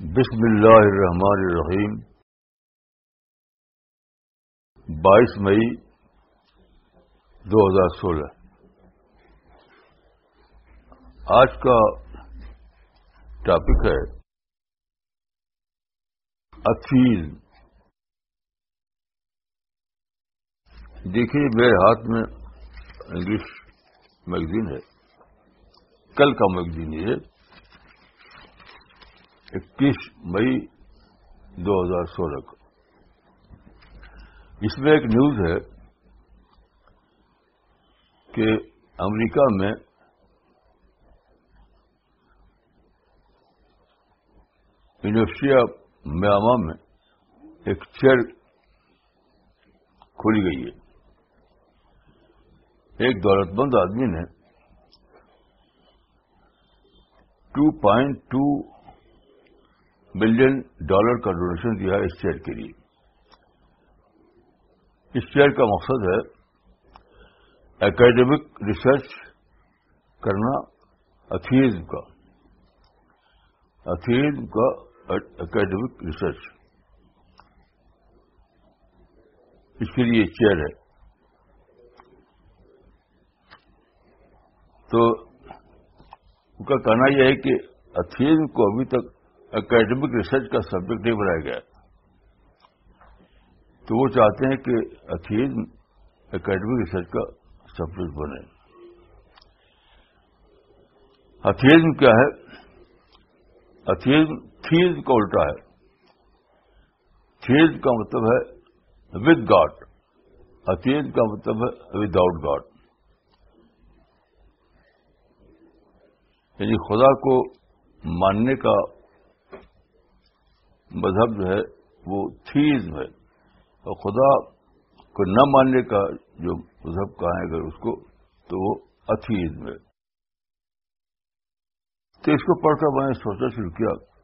بسم اللہ الرحمن الرحیم۔ بائیس مئی دو ہزار سولہ۔ آج کا ٹاپک ہے افیل دیکھیے، میرے ہاتھ میں انگلش میگزین ہے۔ کل کا میگزین یہ اکیس مئی دو ہزار سولہ کو۔ اس میں ایک نیوز ہے کہ امریکہ میں یونیورسٹی آف میاما میں ایک چیئر کھولی گئی ہے۔ ایک دولت مند آدمی نے two point two million dollar کا ڈونیشن دیا ہے اس چیئر کے لیے۔ اس چیئر کا مقصد ہے اکیڈمک ریسرچ کرنا اتھیزم کا۔ اتھیزم کا اکیڈمک ریسرچ۔ اس کے لیے چیئر ہے۔ تو ان کا کہنا یہ ہے کہ اتھیزم کو ابھی تک اکیڈمک ریسرچ کا سبجیکٹ نہیں بنایا گیا۔ تو وہ چاہتے ہیں کہ اتھیزم اکیڈمک ریسرچ کا سبجیکٹ بنے۔ اتھیزم کیا ہے؟ اتھیزم تھیز کا الٹا ہے۔ تھیز کا مطلب ہے ود گاڈ اتھیز کا مطلب ہے وداؤٹ گاڈ یعنی خدا کو ماننے کا مذہب جو ہے وہ تھیزم ہے اور خدا کو نہ ماننے کا جو مذہب کہا ہے اگر اس کو، تو وہ اتھیزم ہے۔ تو اس کو پڑھ کر میں نے سوچنا شروع کیا۔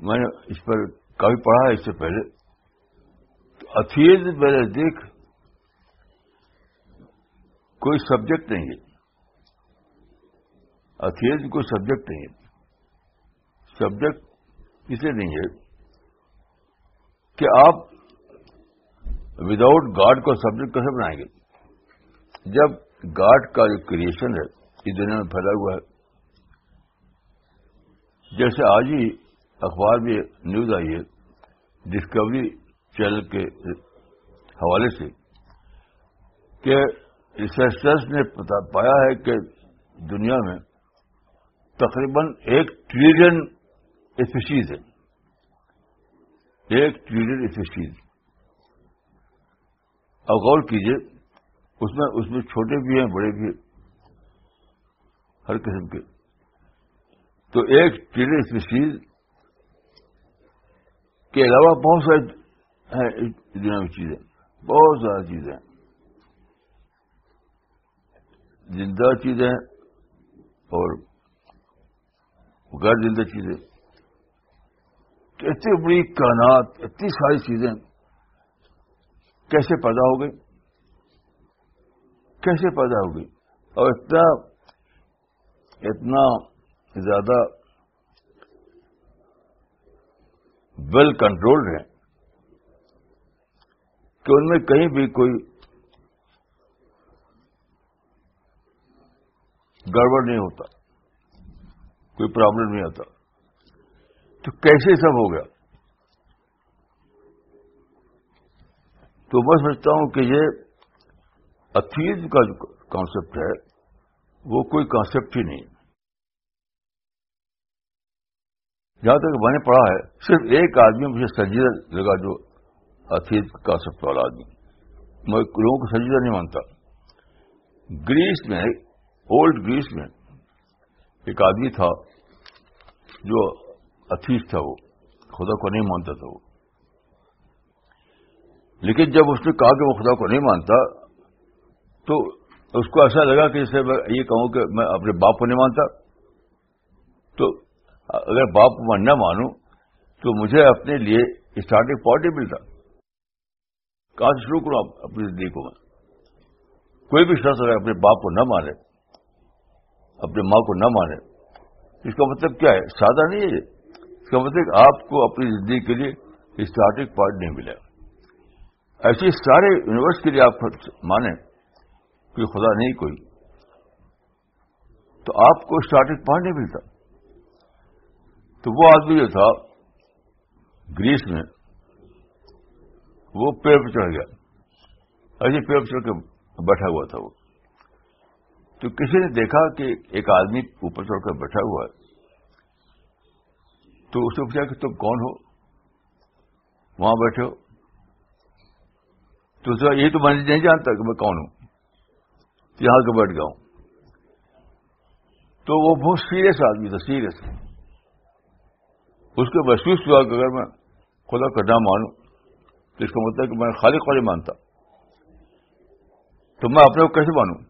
میں نے اس پر کافی پڑھا ہے اس سے پہلے۔ اتھیزم میرے دیکھ، کوئی سبجیکٹ نہیں ہے۔ اتھیزم کوئی سبجیکٹ نہیں ہے۔ سبجیکٹ اسے نہیں ہے کہ آپ وداؤٹ گاڈ کو سبجیکٹ کیسے بنائیں گے؟ جب گاڈ کا جو کریشن ہے، اس دنیا میں پھیلا ہوا ہے، جیسے آج ہی اخبار میں نیوز آئی ہے ڈسکوری چینل کے حوالے سے کہ ریسرچرس نے پایا ہے کہ دنیا میں تقریباً ایک ٹریلین اسپیشیز ہے ایک ٹریلین اسپیشیز اب غور کیجیے اس میں اس میں چھوٹے بھی ہیں، بڑے بھی ہیں، ہر قسم کے۔ تو ایک ٹریلین اسپیشیز کے علاوہ بہت سارے ہیں، دنیا میں چیزیں۔ بہت زیادہ چیزیں۔ زندہ چیزیں اور غیر زندہ چیزیں۔ اتنی بڑی کائنات، اتنی ساری چیزیں کیسے پیدا ہو گئی کیسے پیدا ہو گئی اور اتنا اتنا زیادہ ویل کنٹرولڈ ہے کہ ان میں کہیں بھی کوئی گڑبڑ نہیں ہوتا، کوئی پرابلم نہیں آتا۔ تو کیسے سب ہو گیا؟ تو میں سمجھتا ہوں کہ یہ اتھیز کا جو کانسیپٹ ہے، وہ کوئی کانسیپٹ ہی نہیں۔ جہاں تک میں نے پڑھا ہے، صرف ایک آدمی مجھے سنجیدہ لگا جو اتھیز کانسیپٹ والا آدمی، میں لوگوں کو سنجیدہ نہیں مانتا۔ گریس میں اولڈ گریس میں، ایک آدمی تھا جو اتیش تھا وہ، خدا کو نہیں مانتا تھا وہ۔ لیکن جب اس نے کہا کہ وہ خدا کو نہیں مانتا، تو اس کو ایسا لگا کہ جیسے میں یہ کہوں کہ میں اپنے باپ کو نہیں مانتا۔ تو اگر باپ کو میں نہ مانوں، تو مجھے اپنے لیے اسٹارٹنگ پوائنٹ ہی ملتا۔ کہاں سے شروع کروں اپنی زندگی کو میں؟ کوئی بھی شخص اگر اپنے باپ کو نہ مانے، اپنے ماں کو نہ مانے، اس کا مطلب کیا ہے؟ سادہ نہیں ہے اس کا مطلب آپ کو اپنی زندگی کے لیے اسٹارٹنگ پوائنٹ نہیں ملا ایسے سارے یونیورس کے لیے آپ مانیں کہ خدا نہیں کوئی، تو آپ کو اسٹارٹنگ پوائنٹ نہیں ملتا۔ تو وہ آدمی جو تھا، گریس میں، وہ پیڑ پہ چڑھ گیا۔ ایسے پیڑ پہ چڑھ کے بیٹھا ہوا تھا وہ۔ تو کسی نے دیکھا کہ ایک آدمی اوپر چڑھ کر بیٹھا ہوا ہے۔ تو اسے پوچھا کہ تم کون ہو؟ وہاں بیٹھے ہو۔ تو یہ تو میں نہیں جانتا کہ میں کون ہوں۔ یہاں کے بیٹھ گیا ہوں۔ تو وہ بہت سیریس آدمی تھا، سیریس۔ اس کے محسوس ہوا کہ اگر میں خدا کا نہ مانوں، تو اس کا مطلب کہ میں خالی خالی مانتا۔ تو میں اپنے کو کیسے مانوں؟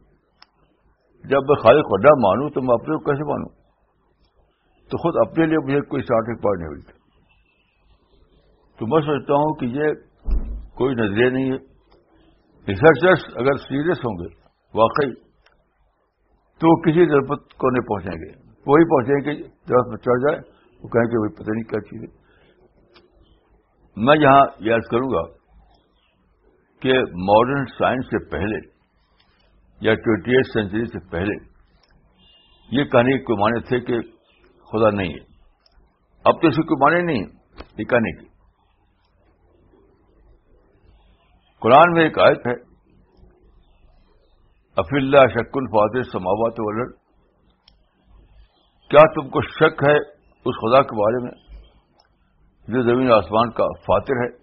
جب میں خالی خدا مانوں تو میں اپنے کو کیسے مانوں؟ تو خود اپنے لیے مجھے کوئی اسٹارٹنگ پوائنٹ نہیں ملتا تو میں سوچتا ہوں کہ یہ کوئی نظریہ نہیں ہے۔ ریسرچرس اگر سیریس ہوں گے، واقعی، تو وہ کسی ضرورت کو نہیں پہنچیں گے۔ وہی پہنچیں گے جب میں چڑھ جائے، وہ کہیں گے وہی پتہ نہیں کیا چیز ہے۔ میں یہاں یاد کروں گا کہ ماڈرن سائنس سے پہلے یا ٹوینٹی ایٹ سینچری سے پہلے یہ کہانی کو مانے تھے کہ خدا نہیں ہے۔ اب تو اسی کو مانے نہیں یہ کی۔ قرآن میں ایک آیت ہے۔ اف اللہ شک الفاتر سماوات ولر کیا تم کو شک ہے اس خدا کے بارے میں؟ جو زمین آسمان کا فاتر ہے،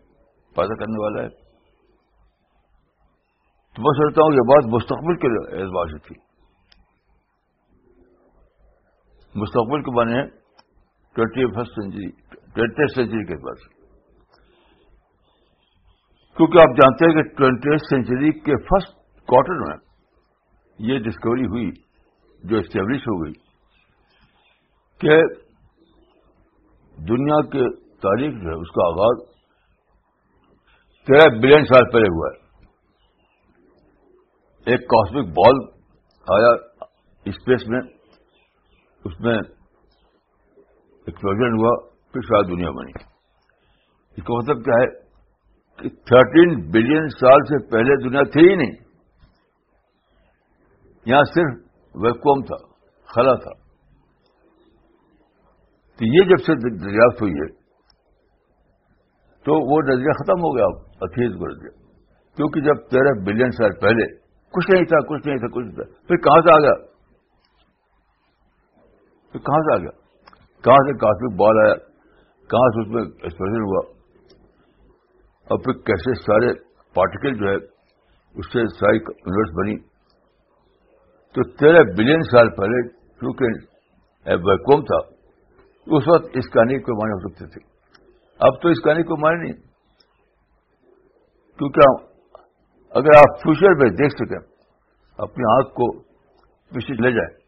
پیدا کرنے والا ہے۔ تو میں سمجھتا ہوں یہ بات مستقبل کے اعتبار سے تھی۔ مستقبل کے بنے twenty first century twenty century کے اعتبار سے کیونکہ آپ جانتے ہیں کہ ٹوینٹی سینچری کے فرسٹ کوارٹر میں یہ ڈسکوری ہوئی، جو اسٹیبلش ہو گئی کہ دنیا کے تاریخ جو ہے، اس کا آغاز تیرہ بلین سال پہلے ہوا ہے۔ ایک کاسمک بال آیا اسپیس میں۔ اس میں ایکسپلوژن ہوا، پھر شاید دنیا بنی۔ اس کا مطلب کیا ہے کہ تھرٹین بلین سال سے پہلے دنیا تھی ہی نہیں۔ یہاں صرف ویکوم تھا، خلا تھا۔ تو یہ جب سے دریافت ہوئی ہے، تو وہ نظریہ ختم ہو گیا، اتھیز کو نظریہ کیونکہ جب تیرہ بلین سال پہلے، کچھ نہیں تھا، کچھ نہیں تھا، کچھ نہیں تھا۔ پھر کہاں سے آ گیا؟ کہاں سے آ گیا؟ کہاں سے کافی بال آیا؟ کہاں سے اس میں ایکسپریشن ہوا؟ اور پھر کیسے سارے پارٹیکل جو ہے، اس سے ساری یونیورس بنی؟ تو تیرہ بلین سال پہلے کیونکہ ویکوم تھا، اس وقت اس کہانی کو مانے ہو سکتے تھے۔ اب تو اس کہانی کو مانے نہیں۔ کیونکہ اگر آپ فیوچر میں دیکھ سکیں، اپنی آنکھ کو پیچھے لے جائیں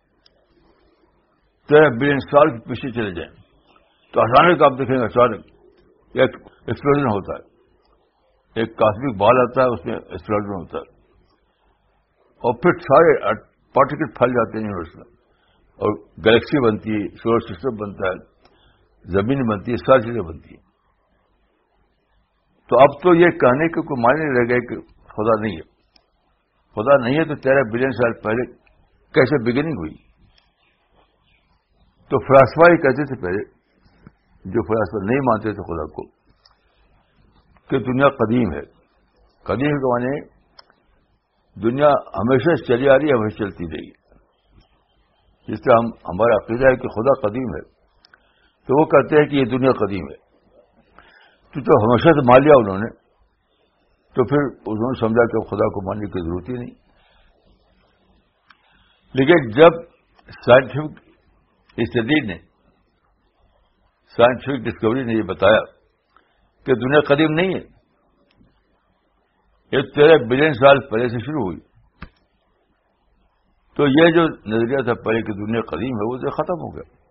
تیرہ بلین سال کے پیچھے چلے جائیں۔ تو اچانک آپ دیکھیں گے اچانک ایک ایکسپلوژن ہوتا ہے۔ ایک کاسمک بال آتا ہے، اس میں ایکسپلوژن ہوتا ہے۔ اور پھر سارے پارٹیکل پھیل جاتے ہیں یونیورس میں۔ اور گلیکسی بنتی ہے سولر سسٹم بنتا ہے، زمین بنتی ہے، ساری چیزیں بنتی ہیں۔ تو اب تو یہ کہنے کے کوئی معنی رہ گئے کہ خدا نہیں ہے۔ خدا نہیں ہے تو تیرہ بلین سال پہلے کیسے بگننگ ہوئی؟ تو فلاسفہ ہی کہتے تھے پہلے، جو فلاسفہ نہیں مانتے تھے خدا کو، کہ دنیا قدیم ہے۔ قدیم کے معنی دنیا ہمیشہ چلی آ رہی ہے، ہمیشہ چلتی رہی جس سے ہم، ہمارا عقیدہ ہے کہ خدا قدیم ہے۔ تو وہ کہتے ہیں کہ یہ دنیا قدیم ہے۔ تو جو ہمیشہ سے مان لیا انہوں نے۔ تو پھر انہوں نے سمجھا کہ خدا کو ماننے کی ضرورت ہی نہیں۔ لیکن جب سائنٹیفک اس اسٹڈی نے سائنٹیفک ڈسکوری نے یہ بتایا کہ دنیا قدیم نہیں ہے۔ یہ تیرہ بلین سال پہلے سے شروع ہوئی۔ تو یہ جو نظریہ تھا پہلے کہ دنیا قدیم ہے، وہ تو ختم ہو گیا۔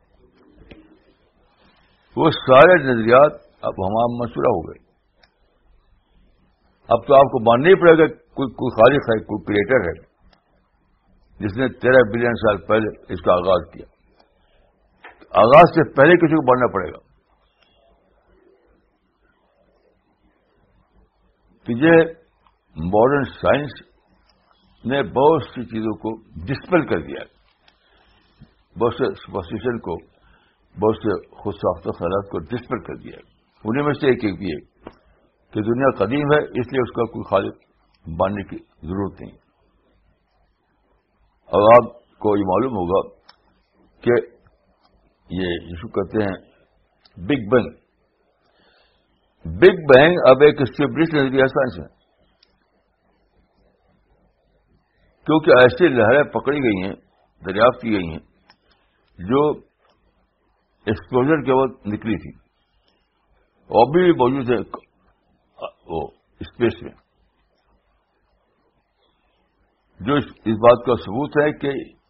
وہ سارے نظریات اب ہمارا مشورہ ہو گئے۔ اب تو آپ کو ماننا ہی پڑے گا کوئی کوئی خالق ہے، کوئی کریٹر ہے۔ جس نے تیرہ بلین سال پہلے اس کا آغاز کیا۔ آغاز سے پہلے کسی کو بڑھنا پڑے گا۔ تجھے ماڈرن سائنس نے بہت سی چیزوں کو ڈسپل کر دیا بہت سے سپرسٹیشن کو، بہت سے خود ساختہ خیالات کو ڈسپل کر دیا انہیں میں سے ایک ایک بھی ہے کہ دنیا قدیم ہے، اس لیے اس کا کوئی خالق ماننے کی ضرورت نہیں۔ اور آپ کو یہ معلوم ہوگا کہ یہ جسو کہتے ہیں بگ بینگ بگ بینگ اب ایک اسٹیبلش نظریہ سائنس ہے۔ کیونکہ ایسی لہریں پکڑی گئی ہیں، دریافت کی گئی ہیں، جو ایکسپلوژن کے وقت نکلی تھی۔ اور بھی موجود ہے وہ اسپیس میں۔ جو اس بات کا ثبوت ہے کہ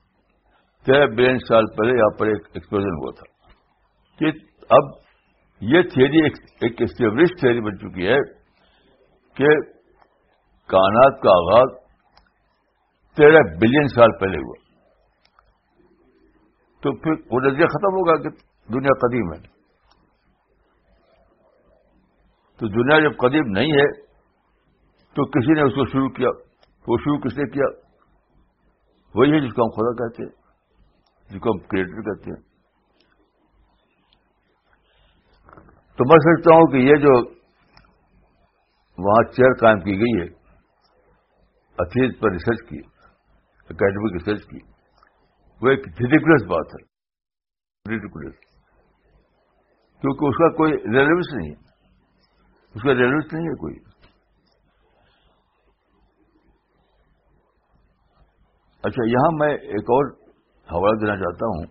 تیرہ بلین سال پہلے یہاں پر ایک ایکسپلوژن ہوا تھا۔ کہ اب یہ تھیری ایک اسٹیبلش تھیری بن چکی ہے کہ کائنات کا آغاز تیرہ بلین سال پہلے ہوا۔ تو پھر وہ نظریہ ختم ہوگا کہ دنیا قدیم ہے۔ تو دنیا جب قدیم نہیں ہے تو کسی نے اس کو شروع کیا۔ وہ شروع کس نے کیا؟ وہی ہے جس کو ہم خدا کہتے ہیں۔ جس کو ہم کریٹر کہتے ہیں۔ تو میں سمجھتا ہوں کہ یہ جو وہاں چیئر قائم کی گئی ہے اتھیز پر ریسرچ کی اکیڈمک ریسرچ کی، وہ ایک ریڈیکولس بات ہے۔ ریڈیکولس کیونکہ اس کا کوئی ریلیونس نہیں ہے۔ اس کا ریلیونس نہیں ہے کوئی۔ اچھا یہاں میں ایک اور حوالہ دینا چاہتا ہوں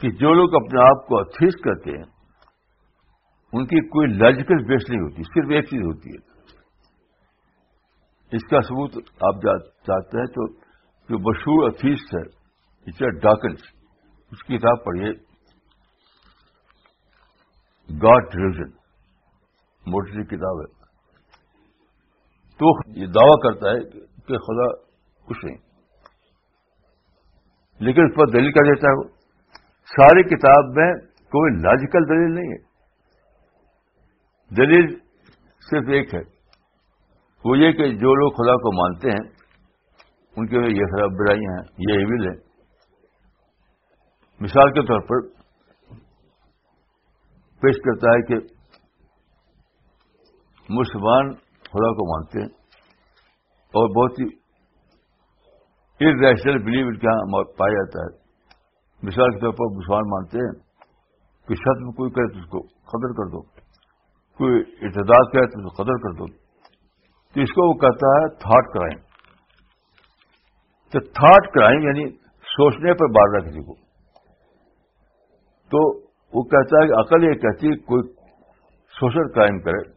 کہ جو لوگ اپنے آپ کو اتھیس کرتے ہیں، ان کی کوئی لاجیکل بیس نہیں ہوتی، صرف ایک چیز ہوتی ہے۔ اس کا ثبوت آپ چاہتے ہیں تو جو مشہور اتھیس ہے اچھا، ٹیچر ڈاکنس اس کی کتاب پڑھیے۔ گاڈ ریلیجن موٹی کتاب ہے۔ تو یہ دعویٰ کرتا ہے کہ خدا کچھ نہیں لیکن اس پر دلیل کیا دیتا ہے وہ ساری کتاب میں کوئی لاجیکل دلیل نہیں ہے۔ دلیل صرف ایک ہے۔ وہ یہ کہ جو لوگ خدا کو مانتے ہیں، ان کے یہ خراب برائیاں ہیں، یہ ایول ہے مثال کے طور پر پیش کرتا ہے کہ مسلمان خدا کو مانتے ہیں اور بہت ہی ریشنل بلیو ان کے یہاں پایا جاتا ہے۔ مثال کے طور پر مسلمان مانتے ہیں کہ شرط میں کوئی کہے تو اس کو قدر کر دو۔ کوئی اعتداد کہے تو اس کو قدر کر دو۔ تو اس کو وہ کہتا ہے تھاٹ کرائم تو تھاٹ کرائم یعنی سوچنے پر بار رہا کسی کو تو وہ کہتا ہے کہ عقل یہ کہتی ہے کوئی سوشل کرائم کرے،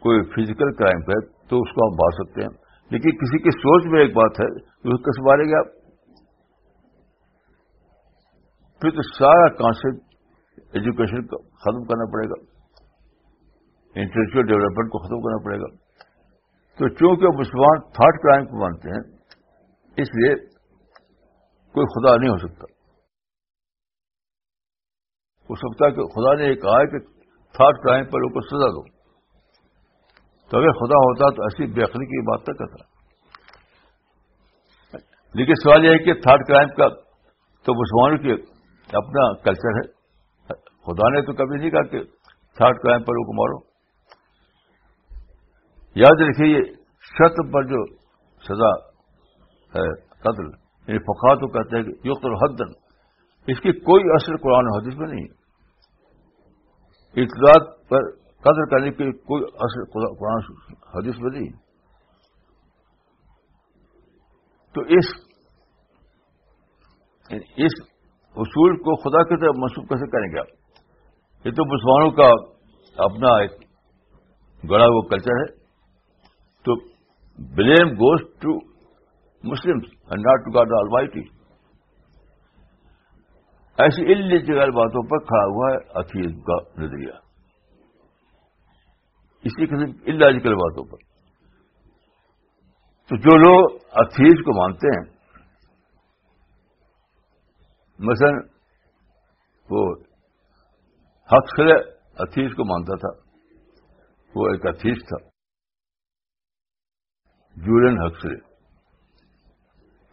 کوئی فزیکل کرائم کرے تو اس کو ہم بار سکتے ہیں۔ لیکن کسی کی سوچ میں ایک بات ہے تو کس مارے گا پھر تو سارا کانسیپٹ ایجوکیشن کو ختم کرنا پڑے گا انٹلیکچل ڈیولپمنٹ کو ختم کرنا پڑے گا۔ تو چونکہ مسلمان تھرڈ کرائم کو مانتے ہیں، اس لیے کوئی خدا نہیں ہو سکتا۔ ہو سکتا کہ خدا نے یہ کہا ہے کہ تھرڈ کرائم پر لوگوں کو سزا دو۔ تو اگر خدا ہوتا تو ایسی بےخری کی بات نہ کرتا۔ لیکن سوال یہ ہے کہ تھرڈ کرائم کا تو مسلمانوں کی اپنا کلچر ہے۔ خدا نے تو کبھی نہیں کہا کہ تھرڈ کرائم پر لوگ مارو۔ یاد رکھیے یہ شرط پر جو سزا ہے، قتل یعنی فقا تو کہتے ہیں کہ یوق الحدن اس کی کوئی اثر قرآن حدیث میں نہیں۔ اقداد پر قدر کرنے کی کوئی اثر قرآن حدیث میں نہیں۔ تو اس یعنی اس اصول کو خدا کی طرف منسوخ کیسے کریں گے آپ؟ یہ تو مسلمانوں کا اپنا ایک گڑا وہ کلچر ہے۔ تو blame goes to Muslim and not to God all why ایسی ان باتوں پر کھڑا ہوا ہے اتھیز کا نظریہ۔ اسی قسم اللاجیکل باتوں پر۔ تو جو لوگ اتھیز کو مانتے ہیں، مثلا وہ حقصل اتھیس کو مانتا تھا، وہ ایک اتھیس تھا جولین حقصل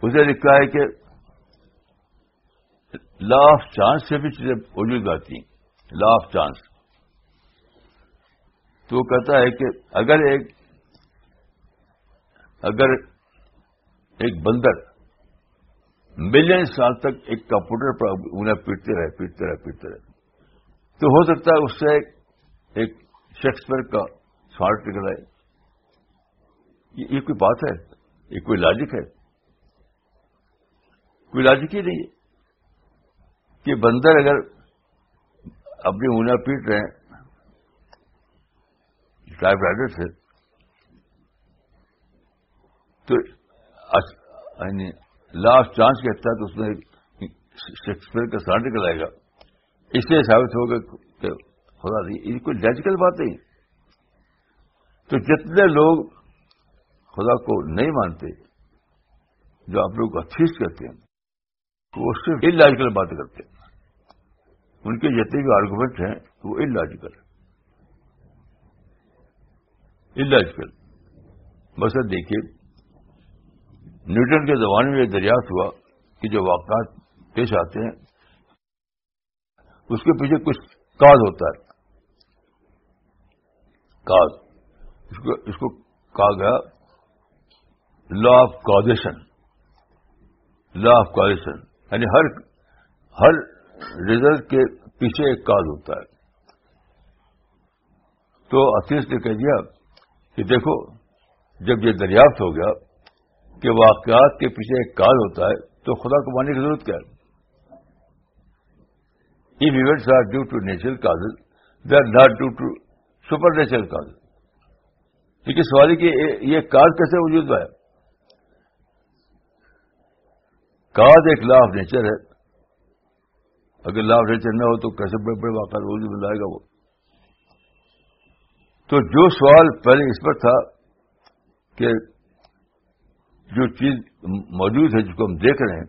اسے لکھا ہے کہ لا آف چانس سے بھی چیزیں وجود آتی ہیں۔ Law of chance. تو وہ کہتا ہے کہ اگر ایک اگر ایک بندر ملین سال تک ایک کمپیوٹر پر انہیں پیٹتے رہے پیٹتے رہے پیٹتے رہے۔ تو ہو سکتا ہے اس سے ایک شیکسپیئر کا سارٹ نکل آئے۔ یہ کوئی بات ہے؟ یہ کوئی لاجک ہے؟ کوئی لاجک ہی نہیں ہے کہ بندر اگر اپنی اونیاں پیٹ رہے ہیں ٹائپ رائڈر سے تو یعنی لاسٹ چانس کے تحت اس میں شیکسپیئر کا سارٹ نکل آئے گا۔ اس لیے ثابت ہوگا کہ خدا دی یہ کوئی لاجیکل بات نہیں۔ تو جتنے لوگ خدا کو نہیں مانتے، جو آپ لوگ اچھیز کرتے ہیں، وہ صرف ان لاجیکل باتیں کرتے ہیں۔ ان کے جتنے بھی آرگومنٹ ہیں، وہ ان لاجیکل ان لاجیکل بس دیکھیے، نیوٹن کے زمانے میں یہ دریافت ہوا کہ جو واقعات پیش آتے ہیں، اس کے پیچھے کچھ کاز ہوتا ہے۔ کاز، اس کو کہا گیا law of causation law of causation یعنی ہر ہر ریزلٹ کے پیچھے ایک کاز ہوتا ہے۔ تو اتیش نے کہہ دیا کہ دیکھو جب یہ دریافت ہو گیا کہ واقعات کے پیچھے ایک کاز ہوتا ہے تو خدا کو ماننے کی ضرورت کیا ہے؟ If events are due to natural causes, they are not due to supernatural causes. لیکن سوال ہے کہ یہ کاز کیسے وجود ہے کاز ایک لا آف نیچر ہے۔ اگر لا آف نیچر نہ ہو تو کیسے بڑے بڑے واقعات وجود میں لائے گا وہ؟ تو جو سوال پہلے اس پر تھا کہ جو چیز موجود ہے جس کو ہم دیکھ رہے ہیں،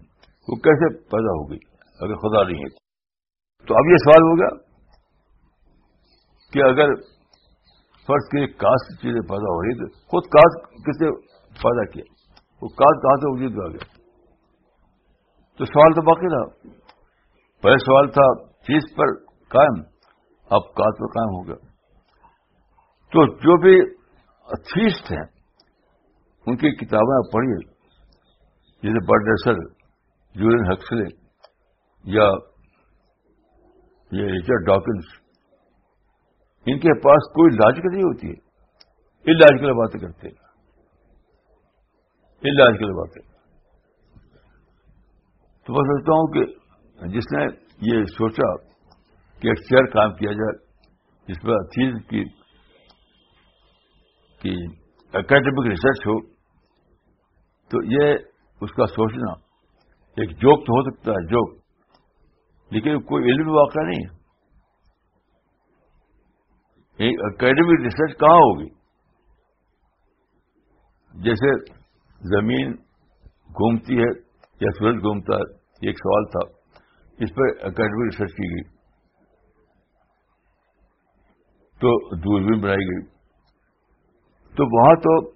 وہ کیسے پیدا ہوگی اگر خدا نہیں ہے۔ تو اب یہ سوال ہوگا کہ اگر فرض کی کاسٹ چیزیں پیدا ہو رہی تو خود کاسٹ کس نے پیدا کیا وہ کاسٹ کہاں سے وجود میں آ گیا؟ تو سوال تو باقی رہا۔ پہلے سوال تھا، چیز پر قائم، اب کاسٹ پر قائم ہو گیا۔ تو جو بھی اتھیسٹ ہیں، ان کی کتابیں آپ پڑھیے۔ جیسے برڈ ریسل ہکسلے یا یہ ریچرڈ ڈاکنس ان کے پاس کوئی لاجک نہیں ہوتی ہے۔ ان لاجکل باتیں کرتے ان لاجکل باتیں۔ تو میں سمجھتا ہوں کہ جس نے یہ سوچا کہ ایک چیئر کام کیا جائے، جس پر چیز کی اکیڈمک ریسرچ ہو، تو یہ اس کا سوچنا ایک جوک تو ہو سکتا ہے جوک لیکن کوئی علم واقعہ نہیں ہے۔ اکیڈمک ریسرچ کہاں ہوگی؟ جیسے زمین گھومتی ہے یا سورج گھومتا ہے، یہ ایک سوال تھا۔ اس پر اکیڈمک ریسرچ کی گئی۔ تو دوربین بنائی گئی۔ تو وہاں تو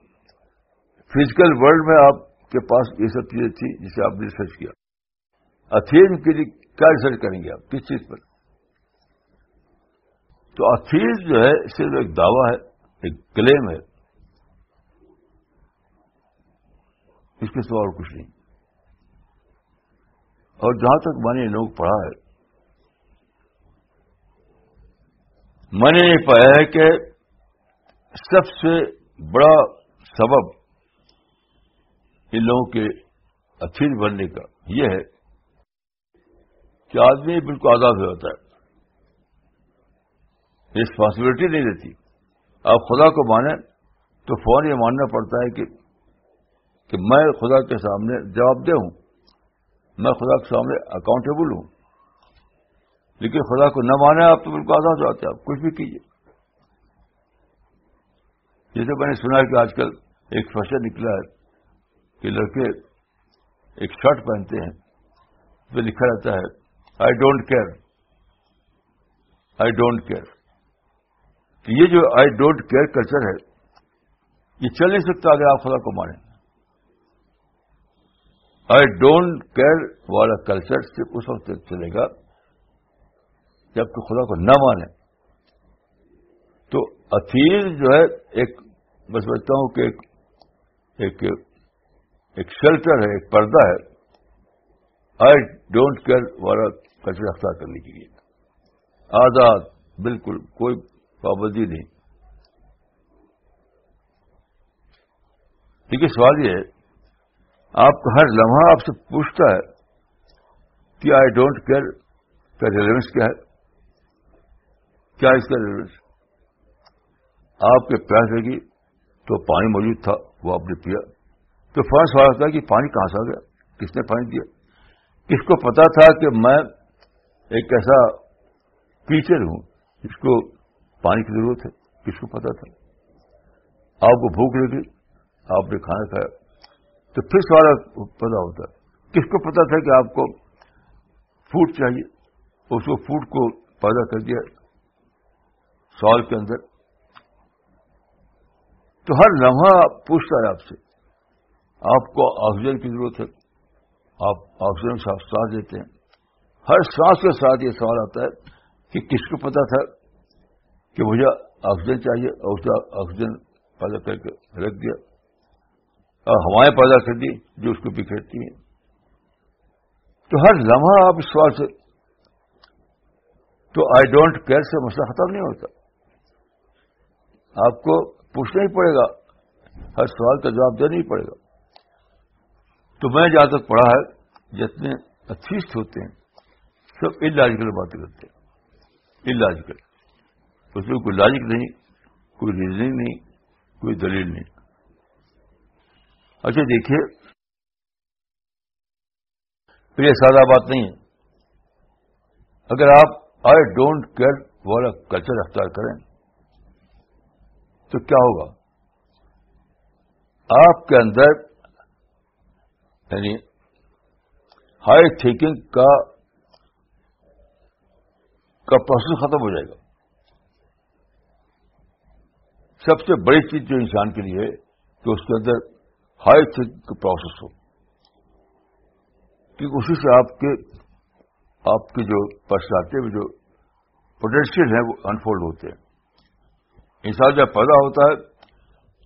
فزیکل ورلڈ میں آپ کے پاس یہ سب چیزیں تھیں جسے آپ نے ریسرچ کیا۔ اتھیم کے لیے کیا ریسرچ کریں گے آپ؟ کس چیز پر؟ تو اتھیز جو ہے صرف ایک دعویٰ ہے، ایک کلیم ہے۔ اس کے سوا اور کچھ نہیں۔ اور جہاں تک میں نے لوگ پڑھا ہے، میں نے یہ پایا ہے کہ سب سے بڑا سبب ان لوگوں کے اتھیز بننے کا یہ ہے کہ آدمی بالکل آزاد ہو جاتا ہے۔ رسپانسبلٹی نہیں دیتی۔ آپ خدا کو مانیں تو فون یہ ماننا پڑتا ہے کہ کہ میں خدا کے سامنے جواب دہ ہوں۔ میں خدا کے سامنے اکاؤنٹیبل ہوں۔ لیکن خدا کو نہ مانے آپ تو بالکل آزاد ہو جاتے ہیں۔ آپ کچھ بھی کیجیے جیسے میں نے سنا ہے کہ آج کل ایک فیشن نکلا ہے کہ لڑکے ایک شرٹ پہنتے ہیں تو لکھا رہتا ہے I don't care I don't care یہ جو آئی ڈونٹ کیئر کلچر ہے، یہ چل نہیں سکتا اگر آپ خدا کو مانیں۔ آئی ڈونٹ کیئر والا کلچر صرف اس وقت چلے گا جبکہ خدا کو نہ مانے۔ تو اتیل جو ہے ایک، میں سمجھتا ہوں کہ ایک ایک شیلٹر ہے، ایک پردہ ہے۔ آئی ڈونٹ کیئر والا کچرا اختیار کرنے کے لیے۔ آزاد، بالکل، کوئی پابندی نہیں۔ ٹھیک سوال یہ ہے، آپ کا ہر لمحہ آپ سے پوچھتا ہے کہ آئی ڈونٹ کیئر کا ریلیونس کیا ہے؟ کیا اس کا ریلیونس آپ کے پیاس لگی تو پانی موجود تھا، وہ آپ نے پیا۔ تو فرض سوال ہوتا کہ پانی کہاں سے آ گیا؟ کس نے پانی دیا؟ کس کو پتا تھا کہ میں ایک ایسا ٹیچر ہوں جس کو پانی کی ضرورت ہے، کس کو پتا تھا؟ آپ کو بھوک لگی، آپ نے کھانا کھایا۔ تو پھر سوال پیدا ہوتا ہے، کس کو پتا تھا کہ آپ کو فوڈ چاہیے؟ اس کو فوڈ کو پیدا کر دیا۔ سوال کے اندر تو ہر لمحہ پوچھتا ہے آپ سے، آپ کو آکسیجن کی ضرورت ہے، آپ آکسیجن سانس دیتے ہیں۔ ہر سانس کے ساتھ یہ سوال آتا ہے کہ کس کو پتا تھا کہ مجھے آکسیجن چاہیے اور اس آکسیجن پیدا کر کے رکھ دیا۔ اور ہوائیں پیدا کر دی جو اس کو بکھیرتی ہیں۔ تو ہر لمحہ آپ اس سوال سے، تو آئی ڈونٹ کیئر سے مسئلہ ختم نہیں ہوتا۔ آپ کو پوچھنا ہی پڑے گا۔ ہر سوال کا جواب دینا ہی پڑے گا۔ تو میں جہاں تک پڑھا ہے، جتنے اتھیسٹ ہوتے ہیں، سب انلاجیکل باتیں کرتے ہیں۔ انلاجیکل اس میں کوئی لاجک نہیں، کوئی ریزنگ نہیں، کوئی دلیل نہیں۔ اچھا دیکھیے۔ یہ سادہ بات نہیں ہے۔ اگر آپ آئی ڈونٹ کیئر والا کلچر اختیار کریں تو کیا ہوگا؟ آپ کے اندر یعنی ہائی تھنکنگ کا کا پروسیس ختم ہو جائے گا۔ سب سے بڑی چیز جو انسان کے لیے ہے کہ اس کے اندر ہائی تھنکنگ کا پروسیس ہو۔ کیونکہ اسی سے آپ کے آپ کے جو پرسنالٹی میں جو پوٹینشیل ہیں وہ انفولڈ ہوتے ہیں۔ انسان جب پیدا ہوتا ہے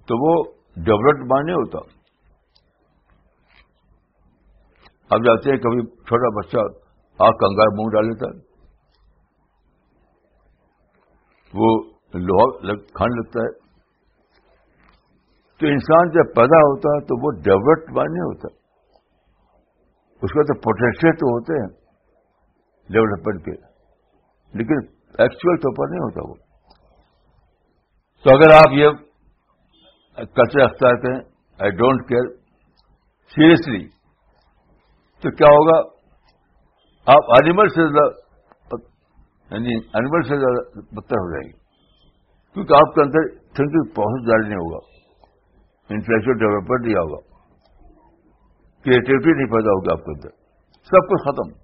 تو وہ ڈیولپڈ مائنڈ نہیں ہوتا۔ اب جاتے ہیں کبھی چھوٹا بچہ آگ کنگار منہ ڈال لیتا ہے۔ وہ لوہا کھانے لگتا ہے۔ تو انسان جب پیدا ہوتا ہے تو وہ ڈیولپڈ نہیں ہوتا۔ اس کا تو پوٹینشیل تو ہوتے ہیں ڈیولپمنٹ کے، لیکن ایکچوئل طور پر نہیں ہوتا وہ۔ تو اگر آپ یہ کچرے اختیار کریں آئی ڈونٹ کیئر سیریسلی تو کیا ہوگا؟ آپ اینیمل سے زیادہ یعنی اینیمل سے زیادہ بدتر ہو جائیں گے۔ کیونکہ آپ کے اندر تھنکنگ پروسیس جاری نہیں ہوگا۔ انٹلیکچل ڈیولپمنٹ نہیں ہوگا۔ کریٹیوٹی نہیں پیدا ہوگی آپ کے اندر۔ سب کچھ ختم۔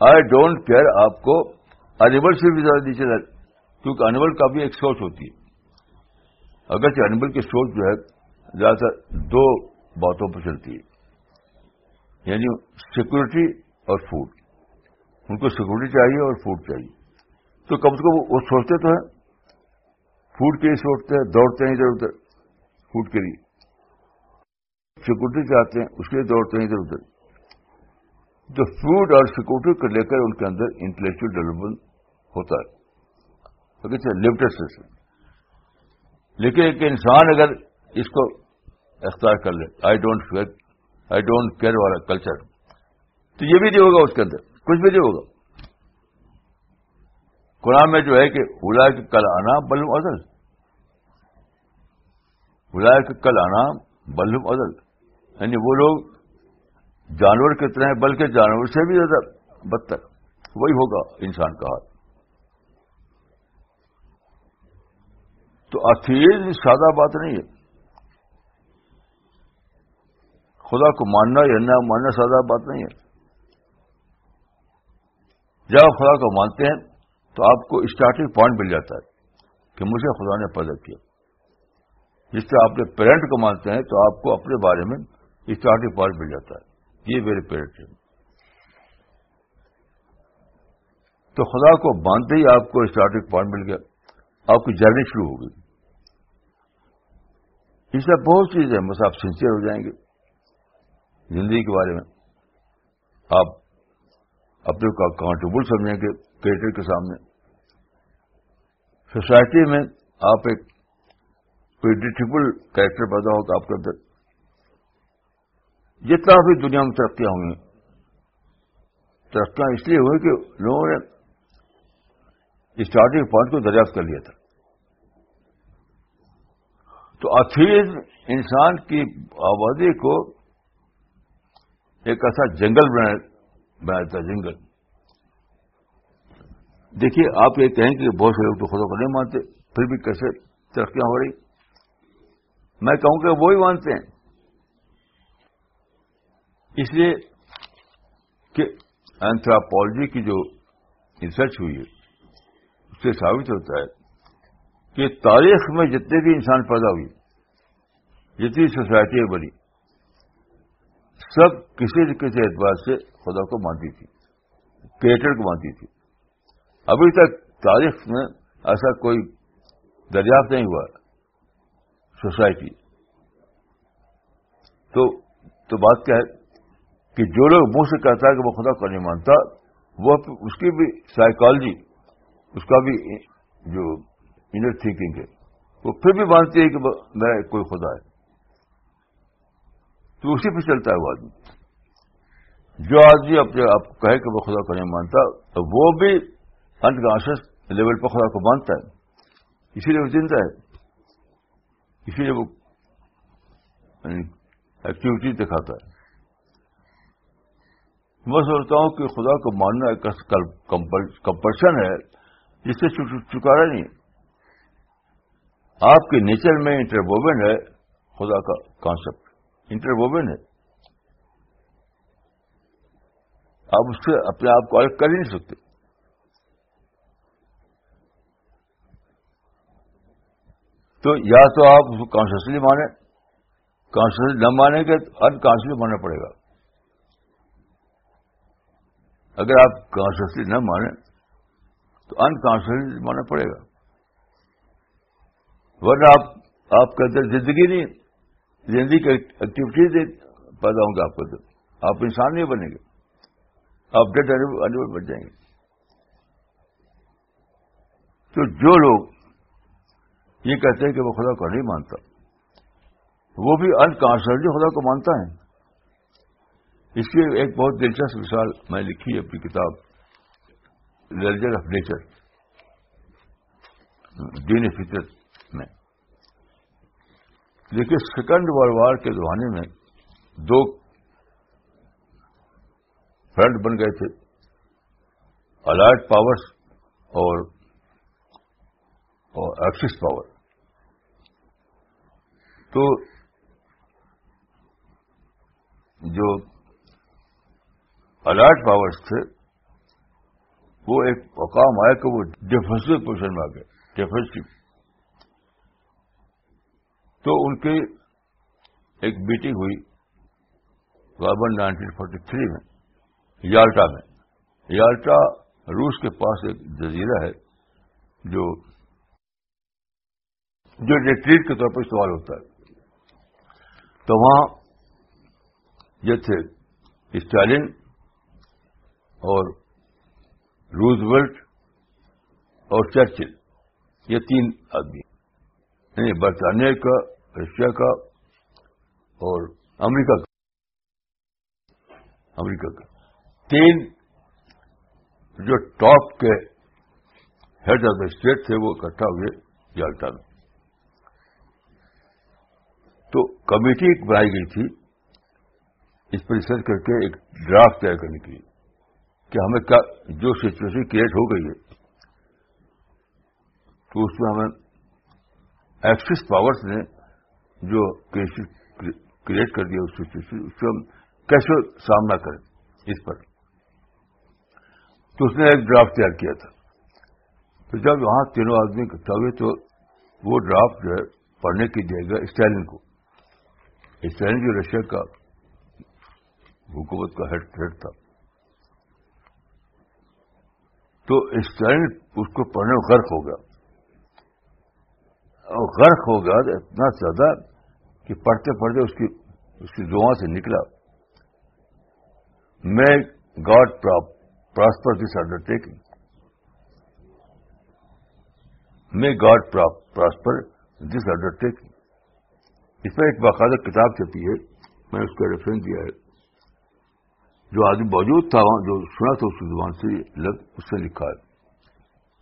آئی ڈونٹ کیئر آپ کو اینیمل سے بھی زیادہ نیچے کیونکہ اینیمل کا بھی ایک سوچ ہوتی ہے۔ اگرچہ اینیمل کی سوچ جو ہے، زیادہ تر دو باتوں پر چلتی ہے۔ یعنی سیکورٹی اور فوڈ ان کو سیکورٹی چاہیے اور فوڈ چاہیے۔ تو کم سے کم وہ سوچتے تو ہیں۔ فوڈ کے لیے سوچتے ہیں، دوڑتے ہیں ادھر ادھر۔ فوڈ کے لیے۔ سیکورٹی چاہتے ہیں، اس کے لیے دوڑتے ہیں ادھر ادھر۔ جو فوڈ اور سیکورٹی کو لے کر ان کے اندر انٹلیکچل ڈیولپمنٹ ہوتا ہے۔ لمیٹڈ سسٹم لیکن ایک انسان اگر اس کو اختیار کر لے I don't fear I don't care والا کلچر تو یہ بھی نہیں ہوگا اس کے اندر، کچھ بھی نہیں ہوگا۔ قرآن میں جو ہے کہ الا کے کل آنا بلم ادل الا کے کل آنا بلم ادل یعنی وہ لوگ جانور کی طرح بلکہ جانور سے بھی زیادہ بدتر۔ وہی ہوگا انسان کا ہاتھ تو اخیر سادہ بات نہیں ہے۔ خدا کو ماننا یا نہ ماننا سادہ بات نہیں ہے۔ جب آپ خدا کو مانتے ہیں تو آپ کو اسٹارٹنگ پوائنٹ مل جاتا ہے کہ مجھے خدا نے پیدا کیا۔ جس سے آپ نے پیرنٹ کو مانتے ہیں تو آپ کو اپنے بارے میں اسٹارٹنگ پوائنٹ مل جاتا ہے۔ یہ میرے پیرنٹ ہے تو خدا کو مانتے ہی آپ کو اسٹارٹنگ پوائنٹ مل گیا۔ آپ کی جرنی شروع ہو گئی۔ اس میں بہت چیزیں بس آپ سنسیئر ہو جائیں گے۔ زندگی کے بارے میں آپ اپنے کو اکاؤنٹیبل سمجھیں گے کریٹر کے سامنے۔ سوسائٹی میں آپ ایک پریڈکٹیبل کریکٹر پیدا ہوگا آپ کے اندر جتنا بھی دنیا میں ترقیاں ہوئی ترقیاں اس لیے ہوئی کہ لوگوں نے اسٹارٹنگ پوائنٹ کو دریافت کر لیا تھا۔ تو اتھیز انسان کی آبادی کو ایک ایسا جنگل بنایا تھا، جنگل۔ دیکھیے، آپ یہ کہیں کہ بہت سے لوگ تو خدا کو نہیں مانتے، پھر بھی کیسے ترقیاں ہو رہی؟ میں کہوں کہ وہی مانتے ہیں۔ اس لیے کہ اینتھراپولوجی کی جو ریسرچ ہوئی ہے، اس سے ثابت ہوتا ہے کہ تاریخ میں جتنے بھی انسان پیدا ہوئی جتنی سوسائٹی بنی سب کسی نہ کسی اعتبار سے خدا کو مانتی تھی، کریٹر کو مانتی تھی۔ ابھی تک تاریخ میں ایسا کوئی دریافت نہیں ہوا سوسائٹی۔ تو تو بات کیا ہے کہ جو لوگ منہ سے کہتا ہے کہ وہ خدا کو نہیں مانتا، وہ اس کی بھی سائیکالوجی اس کا بھی جو انر تھنکنگ ہے وہ پھر بھی مانتی ہے کہ میرا کوئی خدا ہے۔ تو اسی پہ چلتا ہے وہ آدمی۔ جو آدمی اپنے آپ کو کہے کہ وہ خدا کو نہیں مانتا، تو وہ بھی انکانشیس لیول پر خدا کو مانتا ہے۔ اسی لیے وہ زندہ ہے۔ اسی لیے وہ یعنی ایکٹیویٹی دکھاتا ہے۔ میں سوچتا ہوں کہ خدا کو ماننا ایک کمپلشن ہے، جس سے چکارا نہیں آپ کے نیچر میں انٹرووین ہے، خدا کا کانسیپٹ انٹرووین ہے۔ آپ اس سے اپنے آپ کو الگ کر ہی نہیں سکتے۔ تو یا تو آپ اس کو کانشیسلی مانیں کانشیسلی نہ مانیں گے تو انکانشلی ماننا پڑے گا۔ اگر آپ کانشیسلی نہ مانیں تو انکانشیسلی ماننا پڑے گا۔ ورنہ آپ آپ کے اندر زندگی نہیں زندگی کی ایکٹیویٹیز پیدا ہوں گے آپ کے اندر۔ آپ انسان نہیں بنیں گے۔ آپ ڈیٹ اینیمل بن جائیں گے۔ تو جو لوگ یہ کہتے ہیں کہ وہ خدا کو نہیں مانتا، وہ بھی انکانشلی خدا کو مانتا ہے۔ اس کی ایک بہت دلچسپ مثال میں لکھی اپنی کتاب ریلیجن آف نیچر دین فطرت۔ دیکھیے، سیکنڈ ورلڈ وار کے زمانے میں دو فرنٹ بن گئے تھے الرٹ پاورس اور ایکسس پاور۔ تو جو الرٹ پاورس تھے، وہ ایک مقام آیا کہ وہ ڈیفینسو پوزیشن میں آ گئے ڈیفینسو تو ان کی ایک میٹنگ ہوئی گورنمنٹ نائنٹین فورٹی تھری میں، یالٹا میں۔ یالٹا روس کے پاس ایک جزیرہ ہے جو جو ریٹریٹ کے طور پر استعمال ہوتا ہے۔ تو وہاں یہ تھے اسٹالن اور روز روزولٹ اور چرچل، یہ تین آدمی۔ یعنی برطانیہ کا رشیا کا اور امریکہ کا۔ امریکہ کا۔ تین جو ٹاپ کے ہیڈ آف دا اسٹیٹ تھے وہ اکٹھا ہوئے یالٹا میں تو کمیٹی ایک بنائی گئی تھی۔ اس پر ریسرچ کر کے ایک ڈرافٹ طے کرنے کے لیے کہ ہمیں کیا جو سچویشن کریٹ ہو گئی ہے، تو اس میں ہمیں ایکسس پاورس نے جو کریٹ کر دیا اس سچویشن، اس سے ہم کیسے سامنا کریں اس پر؟ تو اس نے ایک ڈرافٹ تیار کیا تھا۔ تو جب وہاں تینوں آدمی اکٹھا ہوئے تو وہ ڈرافٹ جو ہے پڑھنے کی دے گا اسٹالن کو۔ اسٹالن جو رشیا کا حکومت کا ہیڈ ہیڈ تھا۔ تو اسٹالن اس کو پڑھنے میں غرق ہو گیا۔ اور غرق ہو گیا اتنا زیادہ کہ پڑھتے پڑھتے اس کی اس کی دعا سے نکلا۔ May God prosper this undertaking may God prosper this undertaking اس میں ایک باقاعدہ کتاب چھپی ہے، میں نے اس کا ریفرنس دیا ہے۔ جو آدمی موجود تھا وہاں جو سنا تھا اس کی زبان سے لگ اس سے لکھا ہے۔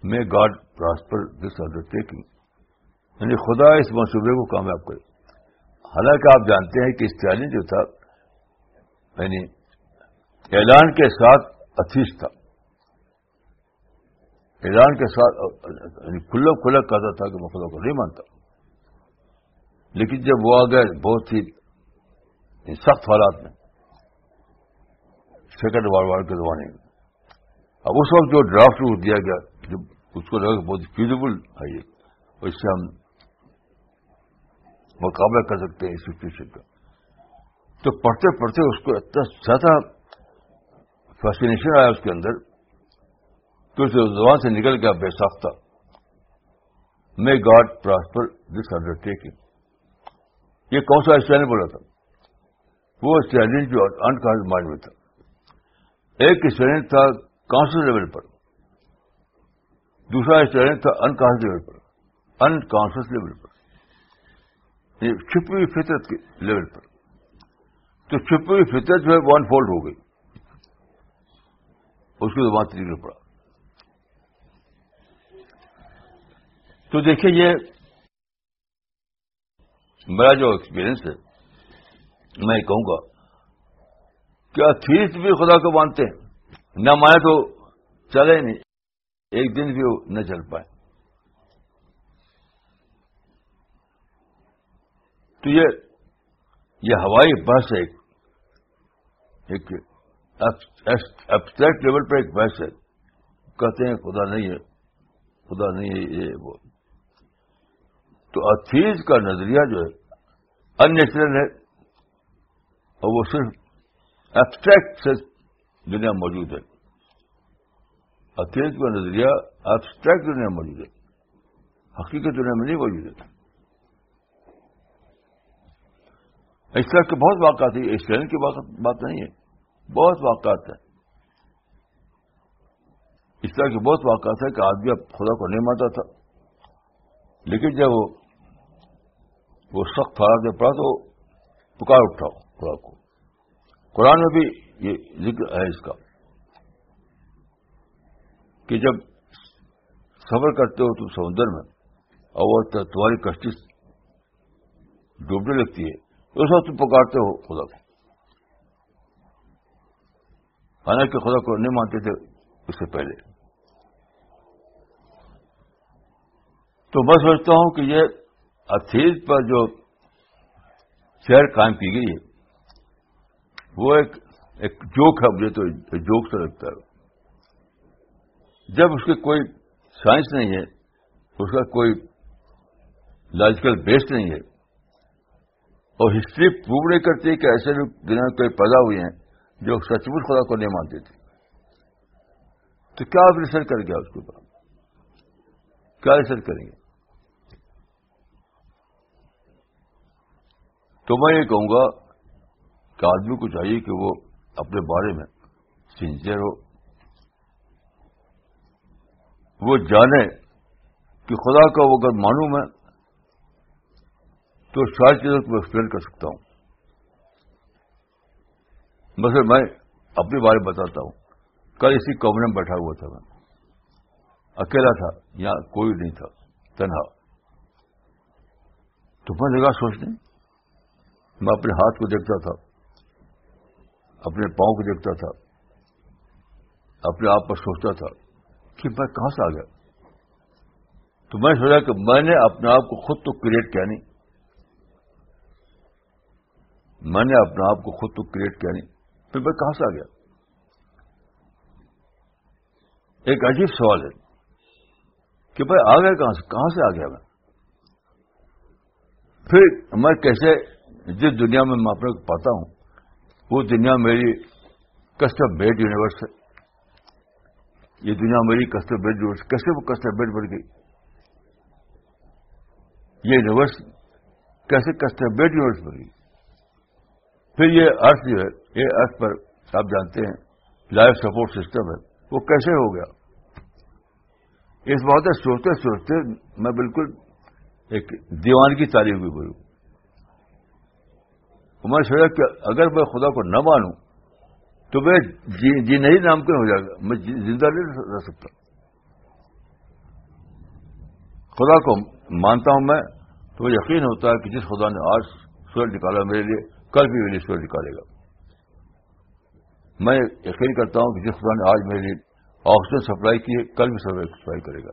May God prosper this undertaking یعنی خدا اس منصوبے کو کامیاب کرے۔ حالانکہ آپ جانتے ہیں کہ اس چیلنج جو تھا یعنی اعلان کے ساتھ اتیش تھا۔ اعلان کے ساتھ یعنی کھلا کھلا کہتا تھا کہ میں خدا کو نہیں مانتا۔ لیکن جب وہ آ گئے، بہت ہی یعنی سخت حالات میں، سیکنڈ وار وار کے زمانے میں۔ اب اس وقت جو ڈرافٹ دیا گیا جب اس کو لگا کہ بہت فیزیبل ہے یہ۔ اس سے ہم مقابلہ کر سکتے ہیں اس سچویشن کا۔ تو پڑھتے پڑھتے اس کو اتنا زیادہ فیسنیشن آیا اس کے اندر تو اسے زبان سے نکل گیا، بے ساختہ may God prosper this undertaking یہ کون سا اسٹینڈ بولا تھا؟ وہ اسٹینڈنگ جو انکانس مائنڈ میں تھا۔ ایک اسٹینڈ تھا کانشیس لیول پر۔ دوسرا اسٹینڈ تھا انکانشیس لیول پر۔ انکانشیس لیول پر۔ چھپی ہوئی فطرت کے لیول پر۔ تو چھپی ہوئی فطرت جو ہے ون فولڈ ہو گئی۔ اس کی زبان سے پڑا۔ تو دیکھیے یہ میرا جو ایکسپیرئنس ہے، میں یہ کہوں گا، کیا تھیس بھی خدا کو مانتے ہیں؟ نہ مانے تو چلے نہیں، ایک دن بھی نہ چل پائے۔ تو یہ یہ ہوائی بس ہے، ایک ایبسٹریکٹ لیول پہ ایک بحث ہے۔ کہتے ہیں خدا نہیں ہے، خدا نہیں ہے یہ وہ۔ تو اتھیز کا نظریہ جو ہے ان نیچرل ہے، اور وہ صرف ایبسٹریکٹ سے دنیا موجود ہے۔ اتھیز کا نظریہ ایبسٹریکٹ دنیا موجود ہے، حقیقت دنیا میں نہیں موجود ہے۔ اس طرح کے بہت واقعات ہیں، اس طرح کی بات نہیں ہے۔ بہت واقعات ہیں۔ اس طرح کے بہت واقعات ہیں کہ آدمی اب خدا کو نہیں مانتا تھا۔ لیکن جب وہ وہ سخت حالات میں پڑا تو پکار اٹھاؤ خدا کو۔ قرآن میں بھی یہ ذکر ہے اس کا۔ کہ جب سفر کرتے ہو تم سمندر میں اور وہ تمہاری کشتی ڈوبنے لگتی ہے تو اس وقت تم پکارتے ہو خدا کو۔ حالانکہ خدا کو نہیں مانتے تھے اس سے پہلے۔ تو میں سمجھتا ہوں کہ یہ اتھیز پر جو شہر قائم کی گئی ہے، وہ ایک ایک جوک ہے مجھے تو جوک سے لگتا ہے۔ جب اس کے کوئی سائنس نہیں ہے، اس کا کوئی لاجیکل بیس نہیں ہے اور ہسٹری پروو نہیں کرتی کہ ایسے لوگ دنیا میں کوئی پیدا ہوئے ہیں جو سچ مچ خدا کو نہیں مانتے تھے۔ تو کیا آپ ریسرچ کریں گے اس کے اوپر؟ کیا ریسرچ کریں گے؟ تو میں یہ کہوں گا کہ آدمی کو چاہیے کہ وہ اپنے بارے میں سنسیئر ہو۔ وہ جانے کہ خدا کا وہ اگر معلوم ہے تو ساری چیزوں کو ایکسپلین کر سکتا ہوں۔ بس میں اپنے بارے میں بتاتا ہوں۔ کل اسی کمرے میں بیٹھا ہوا تھا میں۔ اکیلا تھا، یہاں کوئی نہیں تھا، تنہا۔ تو میں لگا سوچنے میں اپنے ہاتھ کو دیکھتا تھا، اپنے پاؤں کو دیکھتا تھا، اپنے آپ پر سوچتا تھا کہ میں کہاں سے آ گیا۔ تو میں سوچا کہ میں نے اپنے آپ کو خود تو کریٹ کیا نہیں۔ میں نے اپنے آپ کو خود تو کریٹ کیا نہیں، پھر میں کہاں سے آ گیا؟ ایک عجیب سوال ہے کہ بھائی آ گئے کہاں سے؟ کہاں سے آ گیا میں؟ پھر میں کیسے جس دنیا میں میں اپنے کو پاتا ہوں، وہ دنیا میری کسٹم بیڈ یونیورس ہے۔ یہ دنیا میری کسٹم بیڈ یونیورس کیسے وہ کسٹم بیڈ بڑھ گئی؟ یہ یونیورس کیسے کسٹم بیڈ یونیورس بڑھ گئی؟ پھر یہ ارتھ جو ہے یہ ارتھ پر آپ جانتے ہیں لائف سپورٹ سسٹم ہے وہ کیسے ہو گیا؟ اس بات سوچتے سوچتے میں بالکل ایک دیوان کی تعریف بھی بولوں میں سوچا کہ اگر میں خدا کو نہ مانوں تو میں جی, جی نہیں نامکن ہو جائے گا میں جی، زندہ نہیں رہ سکتا۔ خدا کو مانتا ہوں میں تو یقین ہوتا ہے کہ جس خدا نے آج سورج نکالا میرے لیے کل بھی میرے لیے نکالے گا۔ میں یقین کرتا ہوں کہ جس خدا نے آج میرے لیے آکسیجن سپلائی کی ہے، کل بھی سپلائی کرے گا۔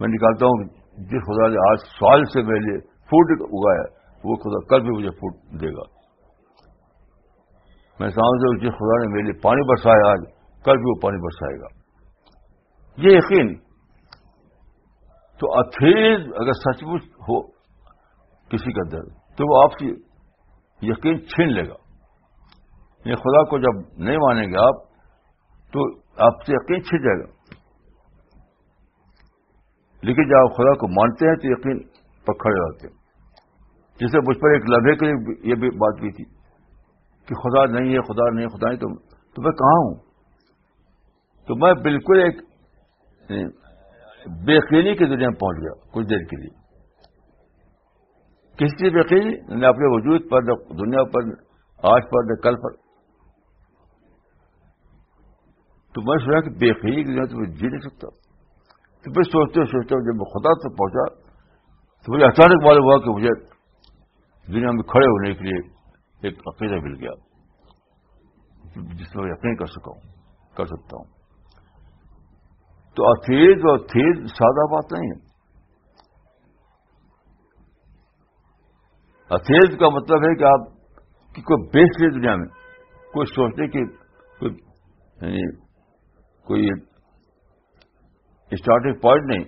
میں نکالتا ہوں جس خدا نے آج سال سے میرے لیے فوڈ اگایا، وہ خدا کل بھی مجھے فوڈ دے گا۔ میں سمجھتا ہوں جس خدا نے میرے لیے پانی برسایا آج، کل بھی وہ پانی برسائے گا۔ یہ یقین۔ تو اتھیز اگر سچ مچ ہو کسی کا درد تو وہ آپ سے یقین چھین لے گا۔ یہ خدا کو جب نہیں مانیں گے آپ، تو آپ سے یقین چھن جائے گا۔ لیکن جب آپ خدا کو مانتے ہیں، تو یقین پکڑ جاتے ہیں۔ جسے مجھ پر ایک لمحے کے لیے یہ بھی بات بھی تھی کہ خدا نہیں ہے، خدا نہیں خدا نہیں، تو میں کہاں ہوں؟ تو میں بالکل ایک یعنی بےقینی کی دنیا میں پہنچ گیا، کچھ دیر کے لیے۔ کس چیز بےقینی نہ اپنے وجود پر، نہ دنیا پر آج پر، نہ کل پر۔ تو میں سوچا کہ بےقینی کی دنیا تو میں جی نہیں سکتا۔ تو میں سوچتے سوچتے جب میں خدا تک پہنچا، تو مجھے اچانک معلوم ہوا کہ مجھے دنیا میں کھڑے ہونے کے لیے ایک عقیدہ مل گیا، جس میں یقین کر سکا ہوں، کر سکتا ہوں۔ تو اتھیز اور تھیز سادہ بات نہیں ہے۔ اتھیز کا مطلب ہے کہ آپ کی کوئی بیس نہیں دنیا میں کوئی سوچنے کی کوئی یعنی کوئی اسٹارٹنگ پوائنٹ نہیں،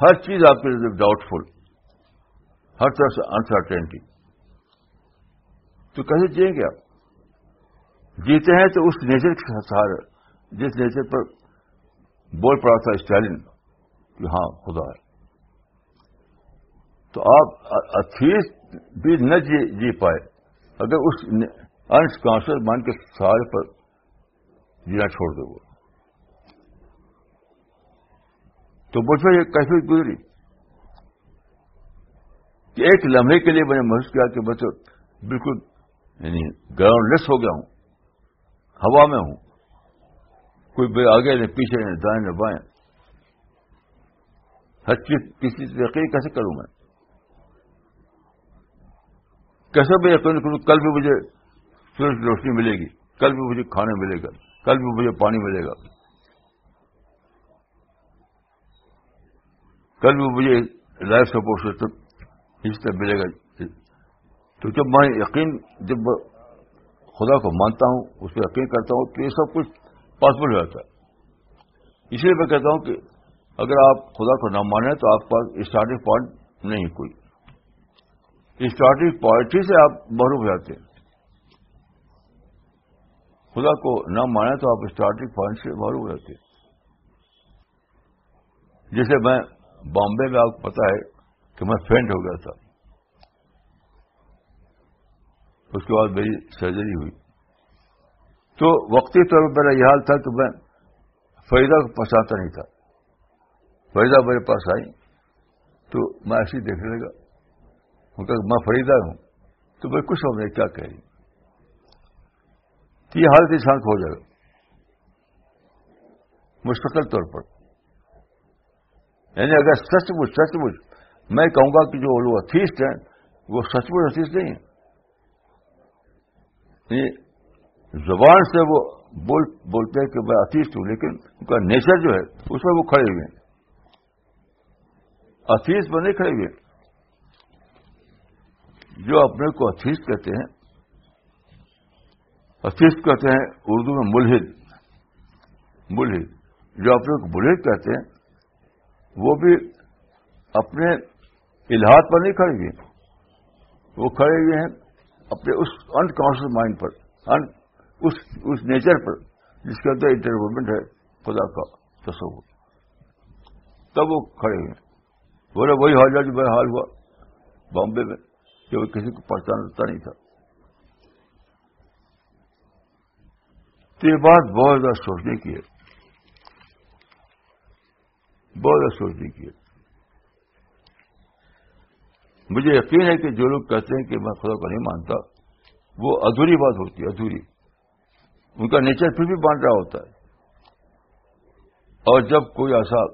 ہر چیز آپ کے لیے ڈاؤٹ فل ہر طرح سے انسرٹینٹی تو کیسے جیئیں گے آپ؟ جیتے ہیں تو اس نیچر کے سہارے، جس نیچر پر بول پڑا تھا اسٹالن، کہ ہاں خدا ہے۔ تو آپ اتھیس بھی نہ جی جی پائے۔ اگر اس انکانشیس مائنڈ کے سہارے پر جینا چھوڑ دو وہ۔ تو مجھ یہ کیفی گزری؟ کہ ایک لمحے کے لیے میں نے محسوس کیا کہ میں تو بالکل یعنی گراؤنڈ لیس ہو گیا ہوں، ہوا میں ہوں۔ کوئی بے آگے نہیں پیچھے نہیں دائیں نہ بائیں۔ ہر چیز کسی سے یقین کیسے کروں میں؟ کیسے بھی یقین کروں کل بھی مجھے سورج کی روشنی ملے گی، کل بھی مجھے کھانے ملے گا، کل بھی مجھے پانی ملے گا۔ کل بھی مجھے لائف سپورٹ سسٹم اس طرح ملے گا۔ تو جب میں یقین، جب خدا کو مانتا ہوں، اس پہ یقین کرتا ہوں تو یہ سب کچھ پاسبل ہو جاتا ہے۔ اس لیے میں کہتا ہوں کہ اگر آپ خدا کو نہ مانیں تو آپ پاس اسٹارٹنگ پوائنٹ نہیں کوئی۔ اسٹارٹنگ پوائنٹ ہی سے آپ محروم ہو جاتے ہیں۔ خدا کو نہ مانیں تو آپ اسٹارٹنگ پوائنٹ سے محروم ہو جاتے ہیں۔ جیسے میں بامبے میں آپ کو پتا ہے کہ میں فینٹ ہو گیا تھا۔ اس کے بعد میری سرجری ہوئی۔ تو وقتی طور پر میرا یہ حال تھا کہ میں فریدہ کو پہنچاتا نہیں تھا۔ فریدہ میرے پاس آئی تو میں ایسے ہی دیکھنے لگا۔ کہ میں فریدہ ہوں، تو میں کچھ سمجھ کیا کہہ رہی یہ حالت انسان کو ہو جائے گا۔ مستقل طور پر۔ یعنی اگر سچ مچ سچ مچ میں کہوں گا کہ جو لوگ اتھیسٹ ہیں، وہ سچ مچ اتھیسٹ نہیں ہیں۔ یعنی زبان سے وہ بول، بولتے ہیں کہ میں اتیسٹ ہوں، لیکن ان کا نیچر جو ہے، اس میں وہ کھڑے ہوئے ہیں۔ اتیس میں نہیں کھڑے ہوئے۔ جو اپنے کو اتیسٹ کہتے ہیں اتیسٹ کہتے ہیں اردو میں ملحد ملحد، جو اپنے کو ملحد کہتے ہیں، وہ بھی اپنے الحاظ پر نہیں کھڑے ہوئے وہ کھڑے ہوئے ہیں اپنے اس انکانشیس مائنڈ پر اس اس نیچر پر، جس کے اندر انٹرومنٹ ہے، خدا کا تصور۔ تب وہ کھڑے ہوئے بولے، وہی حال جو میرا حال ہوا بامبے میں۔ کہ وہ کسی کو پہچانتا نہیں تھا۔ تو یہ بات بہت زیادہ سوچنے کی ہے۔ بہت زیادہ سوچنے کی ہے۔ مجھے یقین ہے کہ جو لوگ کہتے ہیں کہ میں خدا کو نہیں مانتا، وہ ادھوری بات ہوتی ہے، ادھوری۔ ان کا نیچر پھر بھی مان رہا ہوتا ہے۔ اور جب کوئی ایسا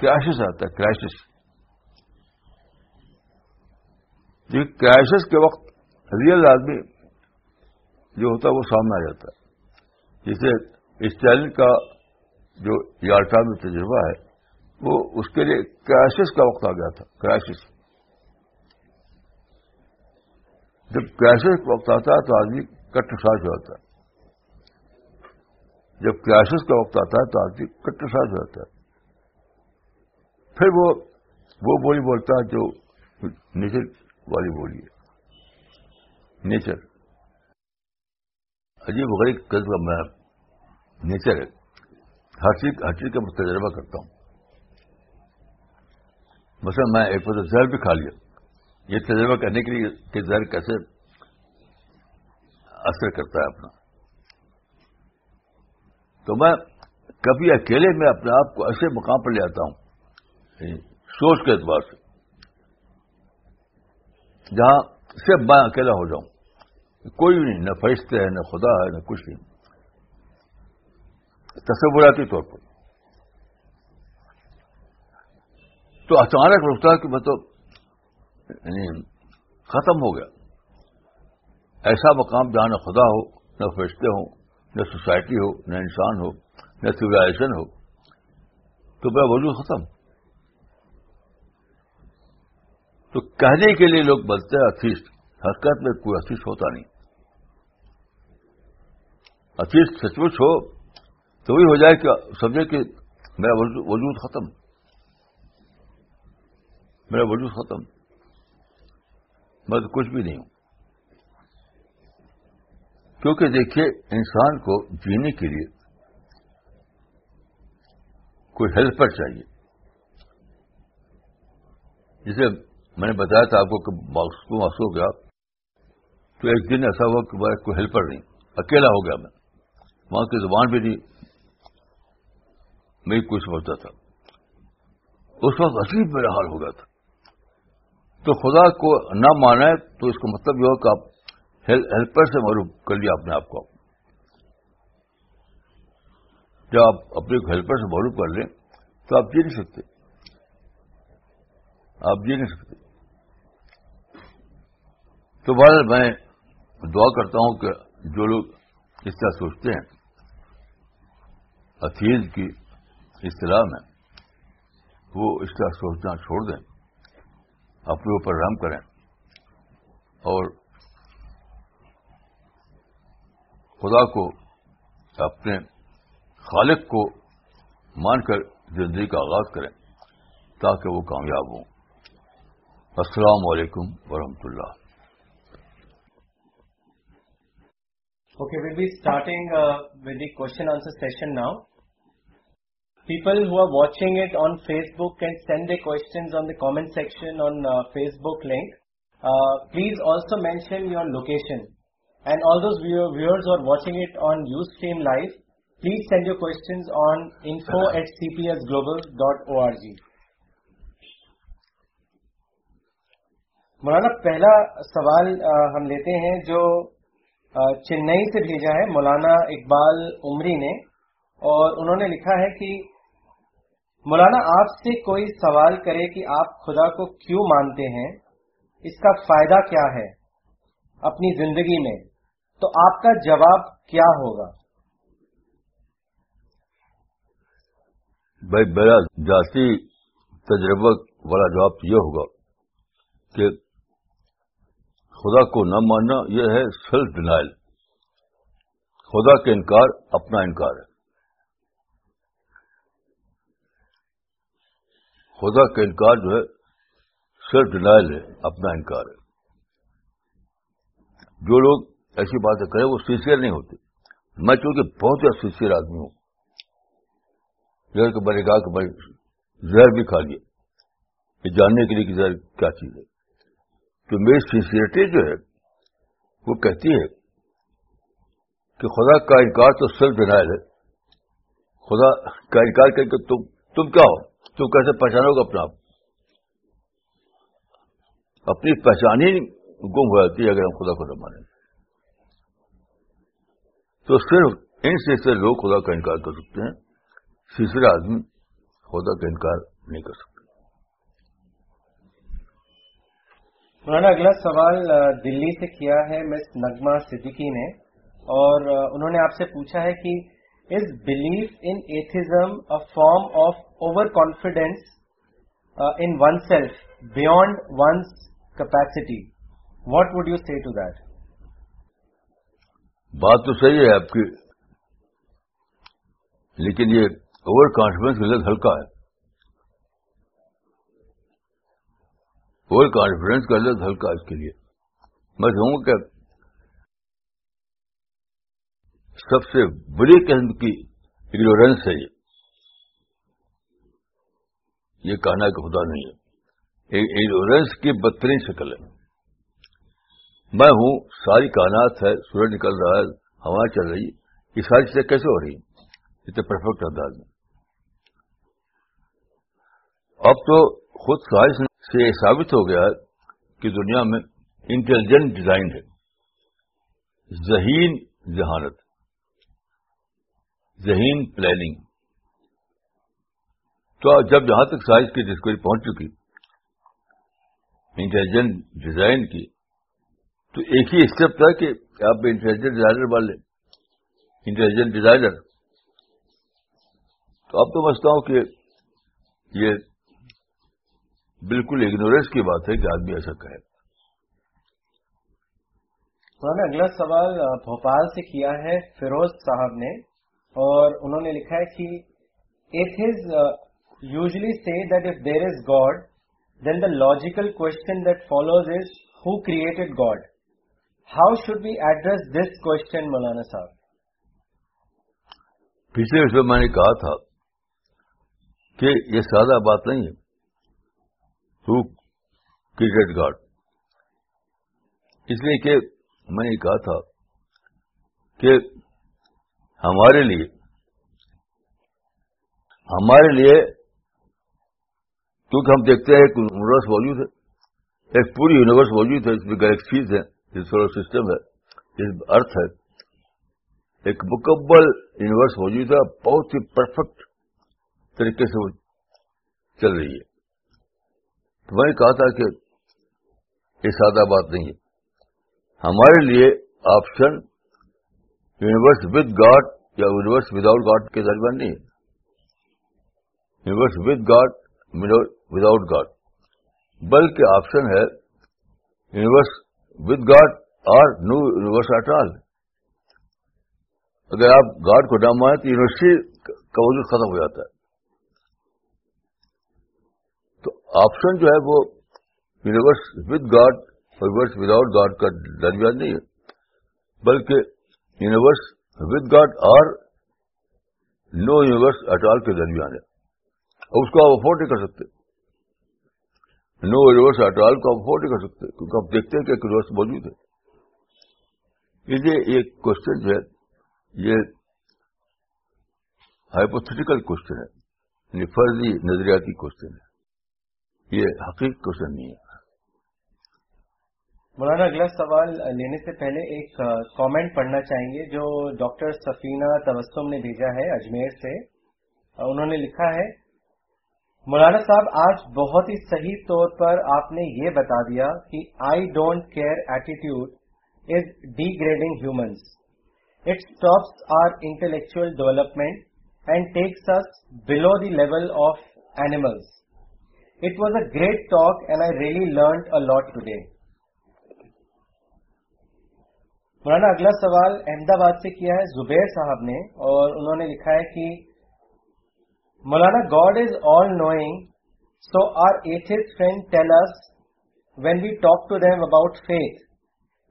کرائسس آتا ہے کرائسس جو کرائسس کے وقت ریئل آدمی جو ہوتا ہے وہ سامنے آ جاتا ہے۔ جسے اسٹائل کا جو یالٹا میں تجربہ ہے، وہ اس کے لیے کرائسس کا وقت آ گیا تھا کرائسس جب کرائسس کا وقت آتا ہے تو آدمی کٹ ساز ہو جاتا ہے۔ جب کرائسس کا وقت آتا ہے تو آدمی کٹ ساز ہو جاتا ہے۔ پھر وہ وہ بولی بولتا ہے جو نیچر والی بولی ہے۔ نیچر عجیب غریب قسم کا میں نیچر ہے۔ ہر چیز ہر چیز کا میں تجربہ کرتا ہوں۔ مثلا میں ایک وقت زہر بھی کھا لیا۔ یہ تجربہ کرنے کے لیے کہ زہر کیسے اثر کرتا ہے اپنا۔ تو میں کبھی اکیلے میں اپنے آپ کو ایسے مقام پر لے آتا ہوں۔ یعنی سوچ کے اعتبار سے۔ جہاں صرف میں اکیلا ہو جاؤں، کوئی بھی نہیں، نہ فرشتے ہے نہ خدا ہے، نہ کچھ نہیں تصوراتی طور پر۔ تو اچانک رکتا ہے کہ میں تو یعنی ختم ہو گیا۔ ایسا مقام جہاں نہ خدا ہو، نہ فرشتے ہوں، نہ سوسائٹی ہو، نہ انسان ہو، نہ سویلائزیشن ہو۔ تو میں وجود ختم۔ تو کہنے کے لیے لوگ بنتے ہیں اتیسٹ حقیقت میں کوئی اتیسٹ ہوتا نہیں۔ اتیسٹ سچ مچ ہو تو وہی ہو جائے کہ سمجھے کہ میرا وجود ختم۔ میرا وجود ختم۔ میں تو کچھ بھی نہیں ہوں۔ کیونکہ دیکھیے، انسان کو جینے کے لیے کوئی ہیلپر چاہیے۔ جسے میں نے بتایا تھا آپ کو کہ ماکس ہو گیا؟ تو ایک دن ایسا ہوا کہ کوئی ہیلپر نہیں، اکیلا ہو گیا میں۔ وہاں کی زبان بھی نہیں۔ میں کوئی سمجھتا تھا۔ اس وقت عجیب میرا حال ہو گیا تھا۔ تو خدا کو نہ مانا تو اس کا مطلب یہ ہو کہ آپ ہیلپر سے معروف کر لیا اپنے آپ کو جب آپ اپنے ہیلپر سے معروف کر لیں، تو آپ جی نہیں سکتے۔ آپ جی نہیں سکتے۔ تو بہرحال میں دعا کرتا ہوں کہ جو لوگ اس طرح سوچتے ہیں اتیز کی اصطلاح میں وہ اس طرح سوچنا چھوڑ دیں، اپنے اوپر رحم کریں اور خدا کو اپنے خالق کو مان کر زندگی کا آغاز کریں تاکہ وہ کامیاب ہوں۔ السلام علیکم ورحمۃ اللہ۔ Okay, we'll be starting uh, with the question answer session now. People who are watching it on Facebook can send their questions on the comment section on uh, Facebook link. Uh, please also mention your location. And all those viewer, viewers who are watching it on Ustream Live, please send your questions on info at cpsglobal.org. مولانا پہلا سوال ہم لیتے ہیں جو چنئی سے بھیجا ہے مولانا اقبال عمری نے اور انہوں نے لکھا ہے کہ مولانا آپ سے کوئی سوال کرے کہ آپ خدا کو کیوں مانتے ہیں، اس کا فائدہ کیا ہے اپنی زندگی میں، تو آپ کا جواب کیا ہوگا؟ بھائی، میرا ذاتی تجربہ والا جواب یہ ہوگا کہ خدا کو نہ ماننا، یہ ہے سیلف ڈینائل خدا کا انکار اپنا انکار ہے۔ خدا کا انکار جو ہے سیلف ڈینائل ہے، اپنا انکار ہے۔ جو لوگ ایسی باتیں کریں، وہ سنسیئر نہیں ہوتے۔ میں چونکہ بہت زیادہ سنسیئر آدمی ہوں جیسا کے میں نے کہا کہ بھائی، زہر بھی کھا لیا یہ جاننے کے لیے کہ زہر کیا چیز ہے۔ تو میری سنسیئرٹی جو ہے، وہ کہتی ہے کہ خدا کا انکار تو سیلف ڈینائل ہے۔ خدا کا انکار کر کے تم تم کیا ہو؟ تم کیسے پہچانو گے اپنا آپ؟ اپنی پہچان ہی گم ہو جاتی ہے اگر ہم خدا کو نہ مانیں۔ تو صرف ان سے لوگ خدا کا انکار کر سکتے ہیں۔ تیسرا آدمی خدا کا انکار نہیں کر سکتا مولانا، اگلا سوال دلی سے کیا ہے مس نگما صدیقی نے؟ اور انہوں نے آپ سے پوچھا ہے کہ is belief in atheism a form of overconfidence in oneself beyond one's capacity what would you say to that بات تو صحیح ہے آپ کی، لیکن یہ اوور کانفیڈینس کا لفظ ہلکا ہے۔ اوور کانفیڈینس کا لفظ ہلکا اس کے لیے۔ میں کہوں کہ سب سے بڑی قسم کی اگنورینس ہے یہ۔ یہ کہنا کہ خدا نہیں ہے۔ اگنورینس کی بدترین شکل ہے۔ میں ہوں، ساری کائنات ہے، سورج نکل رہا ہے، ہوا چل رہی یہ ساری چیزیں کیسے ہو رہی ہیں؟ اتنے پرفیکٹ انداز میں۔ اب تو خود سائنس سے یہ ثابت ہو گیا ہے کہ دنیا میں انٹیلیجنٹ ڈیزائن ہے۔ ذہین ذہانت۔ ذہین پلاننگ۔ تو جب جہاں تک سائنس کی ڈسکوری پہنچ چکی، انٹیلیجنٹ ڈیزائن کی، تو ایک ہی اسٹیپ تھا کہ آپ انٹیلیجنٹ ڈیزائنر والے انٹیلیجنٹ ڈیزائنر۔ تو اب تو سمجھتا ہوں کہ یہ بالکل اگنورینس کی بات ہے کہ آدمی ایسا کہے۔ نے اگلا سوال بھوپال سے کیا ہے؟ فیروز صاحب نے اور انہوں نے لکھا ہے کہ it is usually see that if there is God then the logical question that follows is who created God how should be address this question Maulana Sahab پچھلے اس میں میں نے کہا تھا کہ یہ سادہ بات نہیں ہے۔ Cricket guard. اس لیے کہ میں نے کہا تھا کہ ہمارے لیے ہمارے لیے، کیونکہ ہم دیکھتے ہیں ایک یونیورس موجود ہے، ایک پوری یونیورس موجود ہے، اس میں گلیکسیز ہے جس سولر سسٹم ہے جس ارتھ ہے۔ ایک مکمل یونیورس موجود ہے، بہت ہی پرفیکٹ طریقے سے وہ چل رہی ہے۔ تو میں نے کہا تھا کہ یہ سادہ بات نہیں ہے۔ ہمارے لیے آپشن یونیورس ود گاڈ یا یونیورس وداؤٹ گاڈ کے درمیان نہیں ہے۔ Universe with God without God بلکہ آپشن ہے یونیورس ود گاڈ اور نو یونیورس ایٹ آل اگر آپ گاڈ کو نہ مانیں تو یونیورسٹی کا وجود ختم ہو جاتا ہے۔ آپشن جو ہے وہ یونیورس ود گاڈ اور یونیورس وداؤٹ گاڈ کا درمیان نہیں ہے، بلکہ یونیورس ود گاڈ اور نو یونیورس ایٹ آل کے درمیان ہے۔ اور اس کو آپ افورڈ نہیں کر سکتے۔ نو یونیورس ایٹ آل کو آپ افورڈ نہیں کر سکتے، کیونکہ آپ دیکھتے ہیں کہ ایک یونیورس موجود ہے۔ یہ ایک کوشچن جو ہے، یہ ہائپوتھیٹیکل کوشچن ہے یعنی فرضی نظریاتی کوشچن ہے۔ یہ حقیق کوشچن نہیں ہے۔ مولانا، اگلا سوال لینے سے پہلے ایک کامنٹ پڑھنا چاہیں گے جو ڈاکٹر سفینہ تبسم نے بھیجا ہے اجمیر سے۔ انہوں نے لکھا ہے، مولانا صاحب، آج بہت ہی صحیح طور پر آپ نے یہ بتا دیا کہ I don't care attitude is degrading humans it stops our intellectual development and takes us below the level of animals it was a great talk and I really learned a lot today Maulana, اگلا سوال احمد آباد سے کیا ہے؟ زبیر صاحب نے، اور انہوں نے لکھا ہے کہ Maulana God is all knowing so our at it friend tells when we talk to them about faith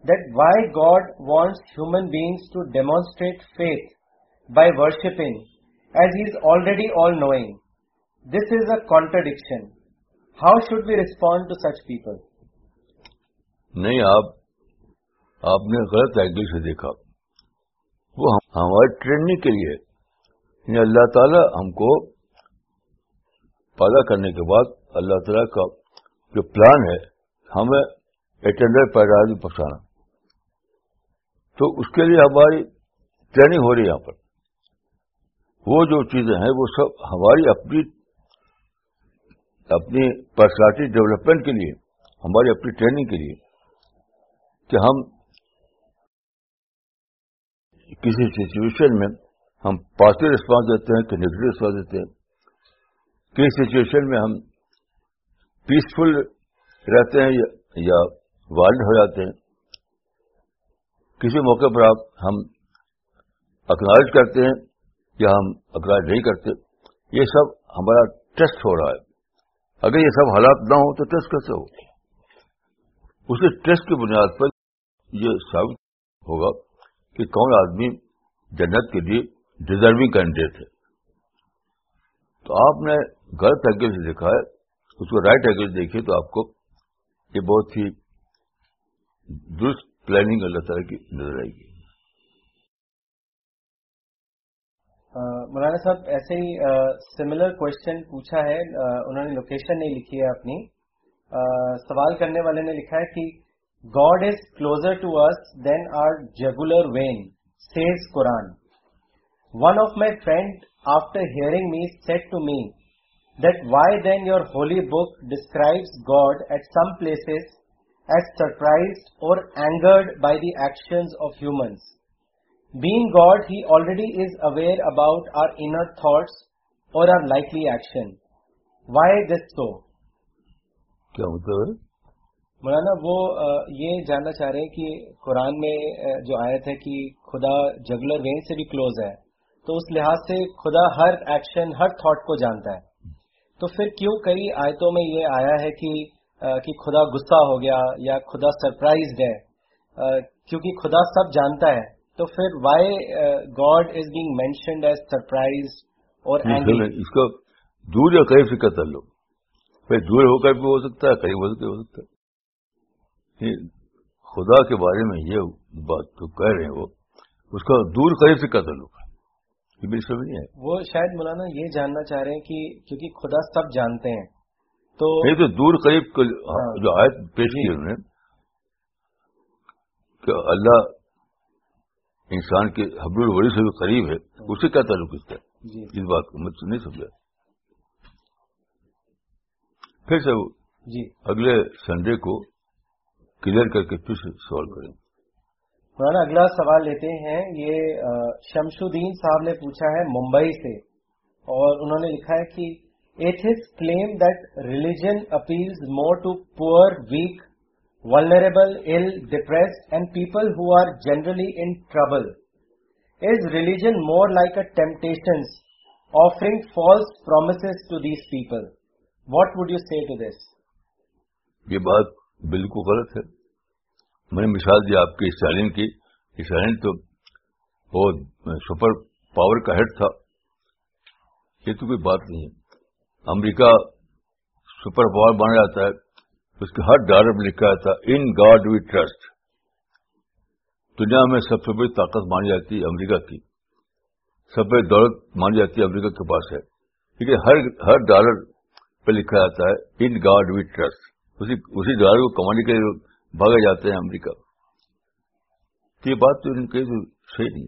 that why God wants human beings to demonstrate faith by worshipping as he is already all knowing this is a contradiction How should we respond to such people? نہیں، آپ آپ نے غلط angle سے دیکھا۔ وہ ہماری training کے لیے۔ یعنی اللہ تعالیٰ ہم کو پیدا کرنے کے بعد اللہ تعالیٰ کا جو پلان ہے، ہمیں اٹینڈر پیداوار میں پہنچانا۔ تو اس کے لیے ہماری ٹریننگ ہو رہی ہے یہاں پر۔ وہ جو چیزیں ہیں، وہ سب ہماری اپنی اپنی پرسنالٹی ڈیولپمنٹ کے لیے، ہماری اپنی ٹریننگ کے لیے کہ ہم کسی سچویشن میں ہم پازیٹو ریسپانس دیتے ہیں، کہ نیگیٹو ریسپانس دیتے ہیں۔ کسی سچویشن میں ہم پیسفل رہتے ہیں یا وائلڈ ہو جاتے ہیں۔ کسی موقع پر آپ ہم اکنالج کرتے ہیں یا ہم اکنالج نہیں کرتے۔ یہ سب ہمارا ٹیسٹ ہو رہا ہے۔ اگر یہ سب حالات نہ ہو تو ٹیسٹ کیسے ہو؟ اسی ٹیسٹ کی بنیاد پر یہ ثابت ہوگا کہ کون آدمی جنت کے لیے ڈیزرونگ کینڈیڈیٹ ہے۔ تو آپ نے غلط اینگل سے دیکھا ہے، اس کو رائٹ اینگل دیکھیے تو آپ کو یہ بہت ہی درست پلاننگ اللہ تعالیٰ کی نظر آئے گی۔ مولانا صاحب، ایسے ہی سملر کوشچن پوچھا ہے انہوں نے لوکیشن نہیں لکھی ہے اپنی۔ سوال کرنے والے نے لکھا ہے کہ God is closer to us than our jugular vein says Quran one of my friend after hearing me said to me that why then your holy book describes God at some places as surprise or angered by the actions of humans being God he already is aware about our inner thoughts or our likely action why this so کیا مطلب مولانا وہ یہ جاننا چاہ رہے ہیں کہ قرآن میں جو آیت ہے کہ خدا جگلر وین سے بھی کلوز ہے تو اس لحاظ سے خدا ہر ایکشن ہر تھاٹ کو جانتا ہے۔ تو پھر کیوں کئی آیتوں میں یہ آیا ہے کہ خدا غصہ ہو گیا یا خدا سرپرائزڈ ہے؟ کیونکہ خدا سب جانتا ہے۔ تو پھر why God is being mentioned as surprise اور اس کا دور یا قریب سے کا تعلق دور ہو کر بھی ہو سکتا ہے قریب ہو سکتا ہے۔ خدا کے بارے میں یہ بات جو کہہ رہے ہیں وہ اس کا دور قریب سے یہ بھی سب نہیں ہے وہ شاید مولانا یہ جاننا چاہ رہے ہیں کہ کیونکہ خدا سب جانتے ہیں تو نہیں تو دور قریب ہاں۔ جو آیت پیش کی انہوں نے کہ اللہ انسان کے حبل الوری سے بھی قریب ہے اسے کیا تعلق اس کا جی۔ اس بات کو مجھ سے نہیں سمجھا۔ پھر سے جی۔ اگلے سنڈے کو کلیئر کر کے پھر سوال کریں۔ مولانا اگلا سوال لیتے ہیں۔ یہ شمش الدین صاحب نے پوچھا ہے ممبئی سے اور انہوں نے لکھا ہے کہ atheists claim that religion appeals more to poor weak vulnerable ill depressed and people who are generally in trouble is religion more like a temptation offering false promises to these people what would you say to this یہ بات بالکل غلط ہے۔ میں نے مثال دی آپ کی اسٹالین کی۔ اسٹالین تو بہت سپر پاور کا ہیڈ تھا۔ یہ تو کوئی بات نہیں ہے۔ امریکہ سپر پاور مانا جاتا ہے۔ اس کے ہر ڈالر میں لکھا جاتا ہے ان گاڈ وی ٹرسٹ دنیا میں سب سے بڑی طاقت مانی جاتی ہے امریکہ کی۔ سب سے دولت مانی جاتی ہے امریکہ کے پاس ہے۔ کیونکہ ہر ہر ڈالر پہ لکھا جاتا ہے ان گاڈ وی ٹرسٹ اسی اسی ڈالر کو کمانے کے لیے بھاگے جاتے ہیں امریکہ۔ تو یہ بات تو ان کے صحیح نہیں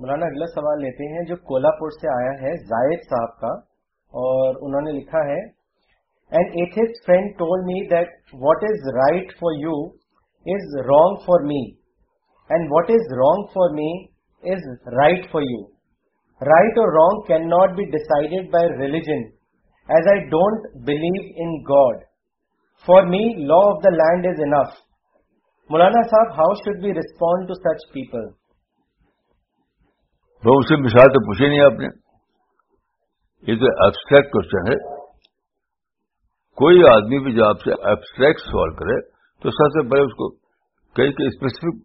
مولانا اگلا سوال لیتے ہیں جو کولہاپور سے آیا ہے، زائد صاحب کا۔ اور انہوں نے لکھا ہے and atheist friend told me that what is right for you is wrong for me and what is wrong for me is right for you right or wrong cannot be decided by religion as I don't believe in God for me law of the land is enough Maulana Sahab how should be respond to such people وہ اسے مثال تو پوچھے نہیں آپ نے۔ یہ تو ایبسٹریکٹ کوشچن ہے، کوئی آدمی بھی جو آپ سے ایبسٹریکٹ سوال کرے، تو سب سے پہلے اس کو کئی کہ اسپیسیفک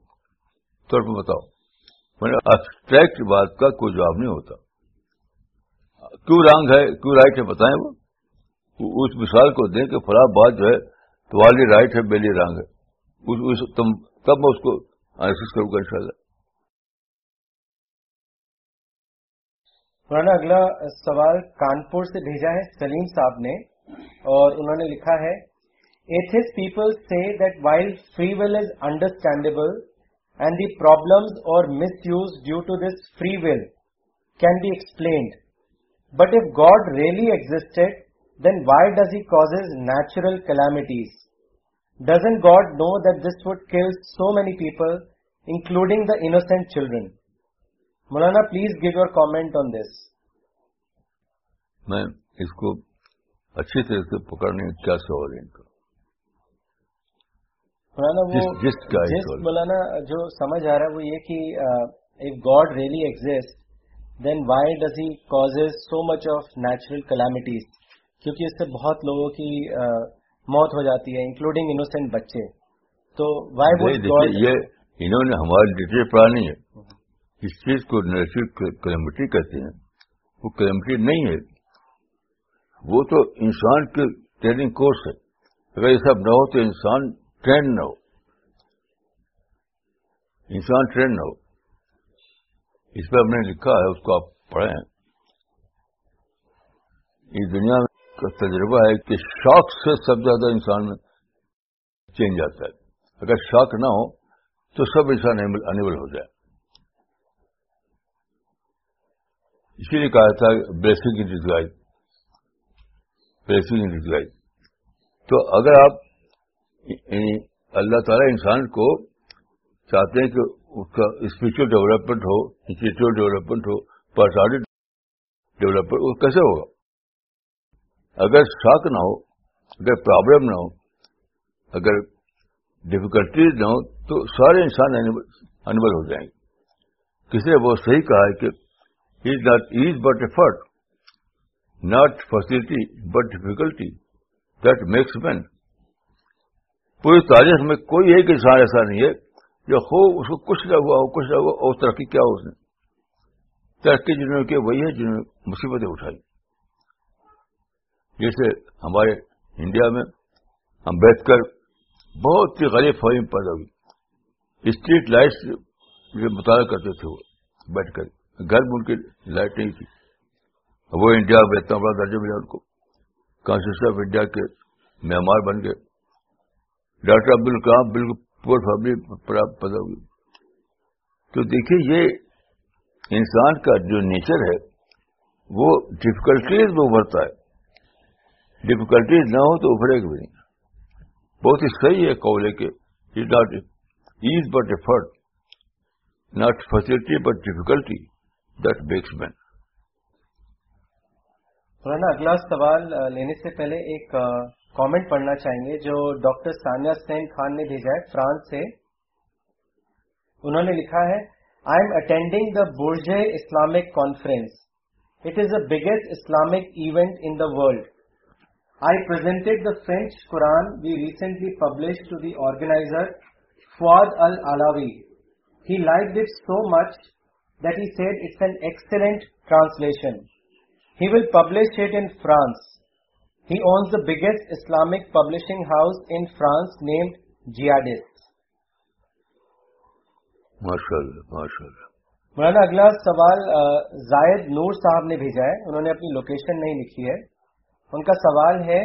طور پر بتاؤ۔ ایبسٹریکٹ بات کا کوئی جواب نہیں ہوتا۔ کیوں رانگ ہے، کیوں رائٹ ہے بتائیں وہ؟ اس مثال کو دیں کہ فلاں بات جو ہے تمہاری رائٹ ہے میری رانگ ہے۔ تم تب میں اس کو آئسس کروں گا ان شاء اللہ مولانا اگلا سوال کانپور سے بھیجا ہے سلیم صاحب نے اور انہوں نے لکھا ہے atheist people say that while free will is understandable and the problems or misuse due to this free will can be explained but if God really existed then why does he causes natural calamities? Doesn't God know that this would kill so many people, including the innocent children? Maulana, please give your comment on this. میں اس کو اچھی طرح سے پکڑنے کیا سوال ہے ان کا مولانا وہ جس مولانا جو سمجھ آ رہا ہے وہ یہ کہ if God really exist then why does he cause so much of natural calamities کیونکہ اس سے بہت لوگوں کی موت ہو جاتی ہے انکلوڈنگ انوسینٹ بچے۔ تو وائی یہ انہوں نے ہماری ڈیٹیل پڑھا نہیں ہے اس چیز کو نیچرل کلیمٹی کہتے ہیں، وہ کلیمٹی نہیں ہے۔ وہ تو انسان کے ٹریننگ کورس ہے۔ اگر یہ سب نہ ہو تو انسان ٹرین نہ ہو۔ انسان ٹرین نہ ہو۔ اس پہ ہم نے لکھا ہے، اس کو آپ پڑھیں۔ اس دنیا میں کا تجربہ ہے کہ شوق سے سب زیادہ انسان میں چینج آتا ہے۔ اگر شوق نہ ہو تو سب انسان انیبل ہو جائے۔ اسی لیے کہا تھا blessing in disguise blessing in disguise تو اگر آپ اللہ تعالیٰ انسان کو چاہتے ہیں کہ اس کا اسپرچل ڈیولپمنٹ ہو انسٹیٹیوٹ ڈیولپمنٹ ہو پرسنالٹی ڈیولپمنٹ وہ کیسے ہوگا اگر شاک نہ ہو اگر پرابلم نہ ہو اگر ڈفیکلٹیز نہ ہو تو سارے انسان انبل ہو جائیں گے کسی نے وہ صحیح کہا ہے کہ is not ease but effort not facility but difficulty that makes man پوری تاریخ میں کوئی ایک انسان ایسا نہیں ہے جو ہو، اس کو کچھ نہ ہوا ہو، کچھ نہ ہوا اور ترقی کیا ہو اس نے؟ ترقی جنہوں نے کی، وہی ہے جنہوں نے مصیبتیں اٹھائی۔ جیسے ہمارے انڈیا میں ہم بیٹھ کر بہت ہی غریب فہم پیدا ہوئی۔ اسٹریٹ لائٹس مطالعہ کرتے تھے وہ بیٹھ کر گھر ان کی لائٹ نہیں تھی۔ وہ انڈیا میں اتنا بڑا درجہ ملا ان کو۔ کانسٹیٹیوشن آف انڈیا کے معمار بن گئے۔ ڈاکٹر عبد الکلام بالکل پور فیملی پیدا ہوئی۔ تو دیکھیے، یہ انسان کا جو نیچر ہے، وہ ڈفیکلٹیز میں ابھرتا ہے۔ ڈفیکلٹیز نہ ہو تو ابھرے گا بھی نہیں۔ بہت ہی صحیح ہے کالے کے not ease but effort not facility but difficulty that makes man Maulana اگلا سوال لینے سے پہلے ایک کامنٹ پڑھنا چاہیں گے جو ڈاکٹر سانیہ سین خان نے بھیجا ہے فرانس سے۔ انہوں نے لکھا ہے I am attending the برجے Islamic conference it is the biggest Islamic event in the world I presented the French Quran we recently published to the organizer, Fuad Al-Alawi. He liked it so that he said it's an excellent translation. He will publish it in France. He owns the biggest Islamic publishing house in France named Jihadis. MashaAllah, MashaAllah. مولانا اگلا سوال زائد نور صاحب نے بھیجا ہے انہوں نے اپنی لوکیشن نہیں لکھی ہے ان کا سوال ہے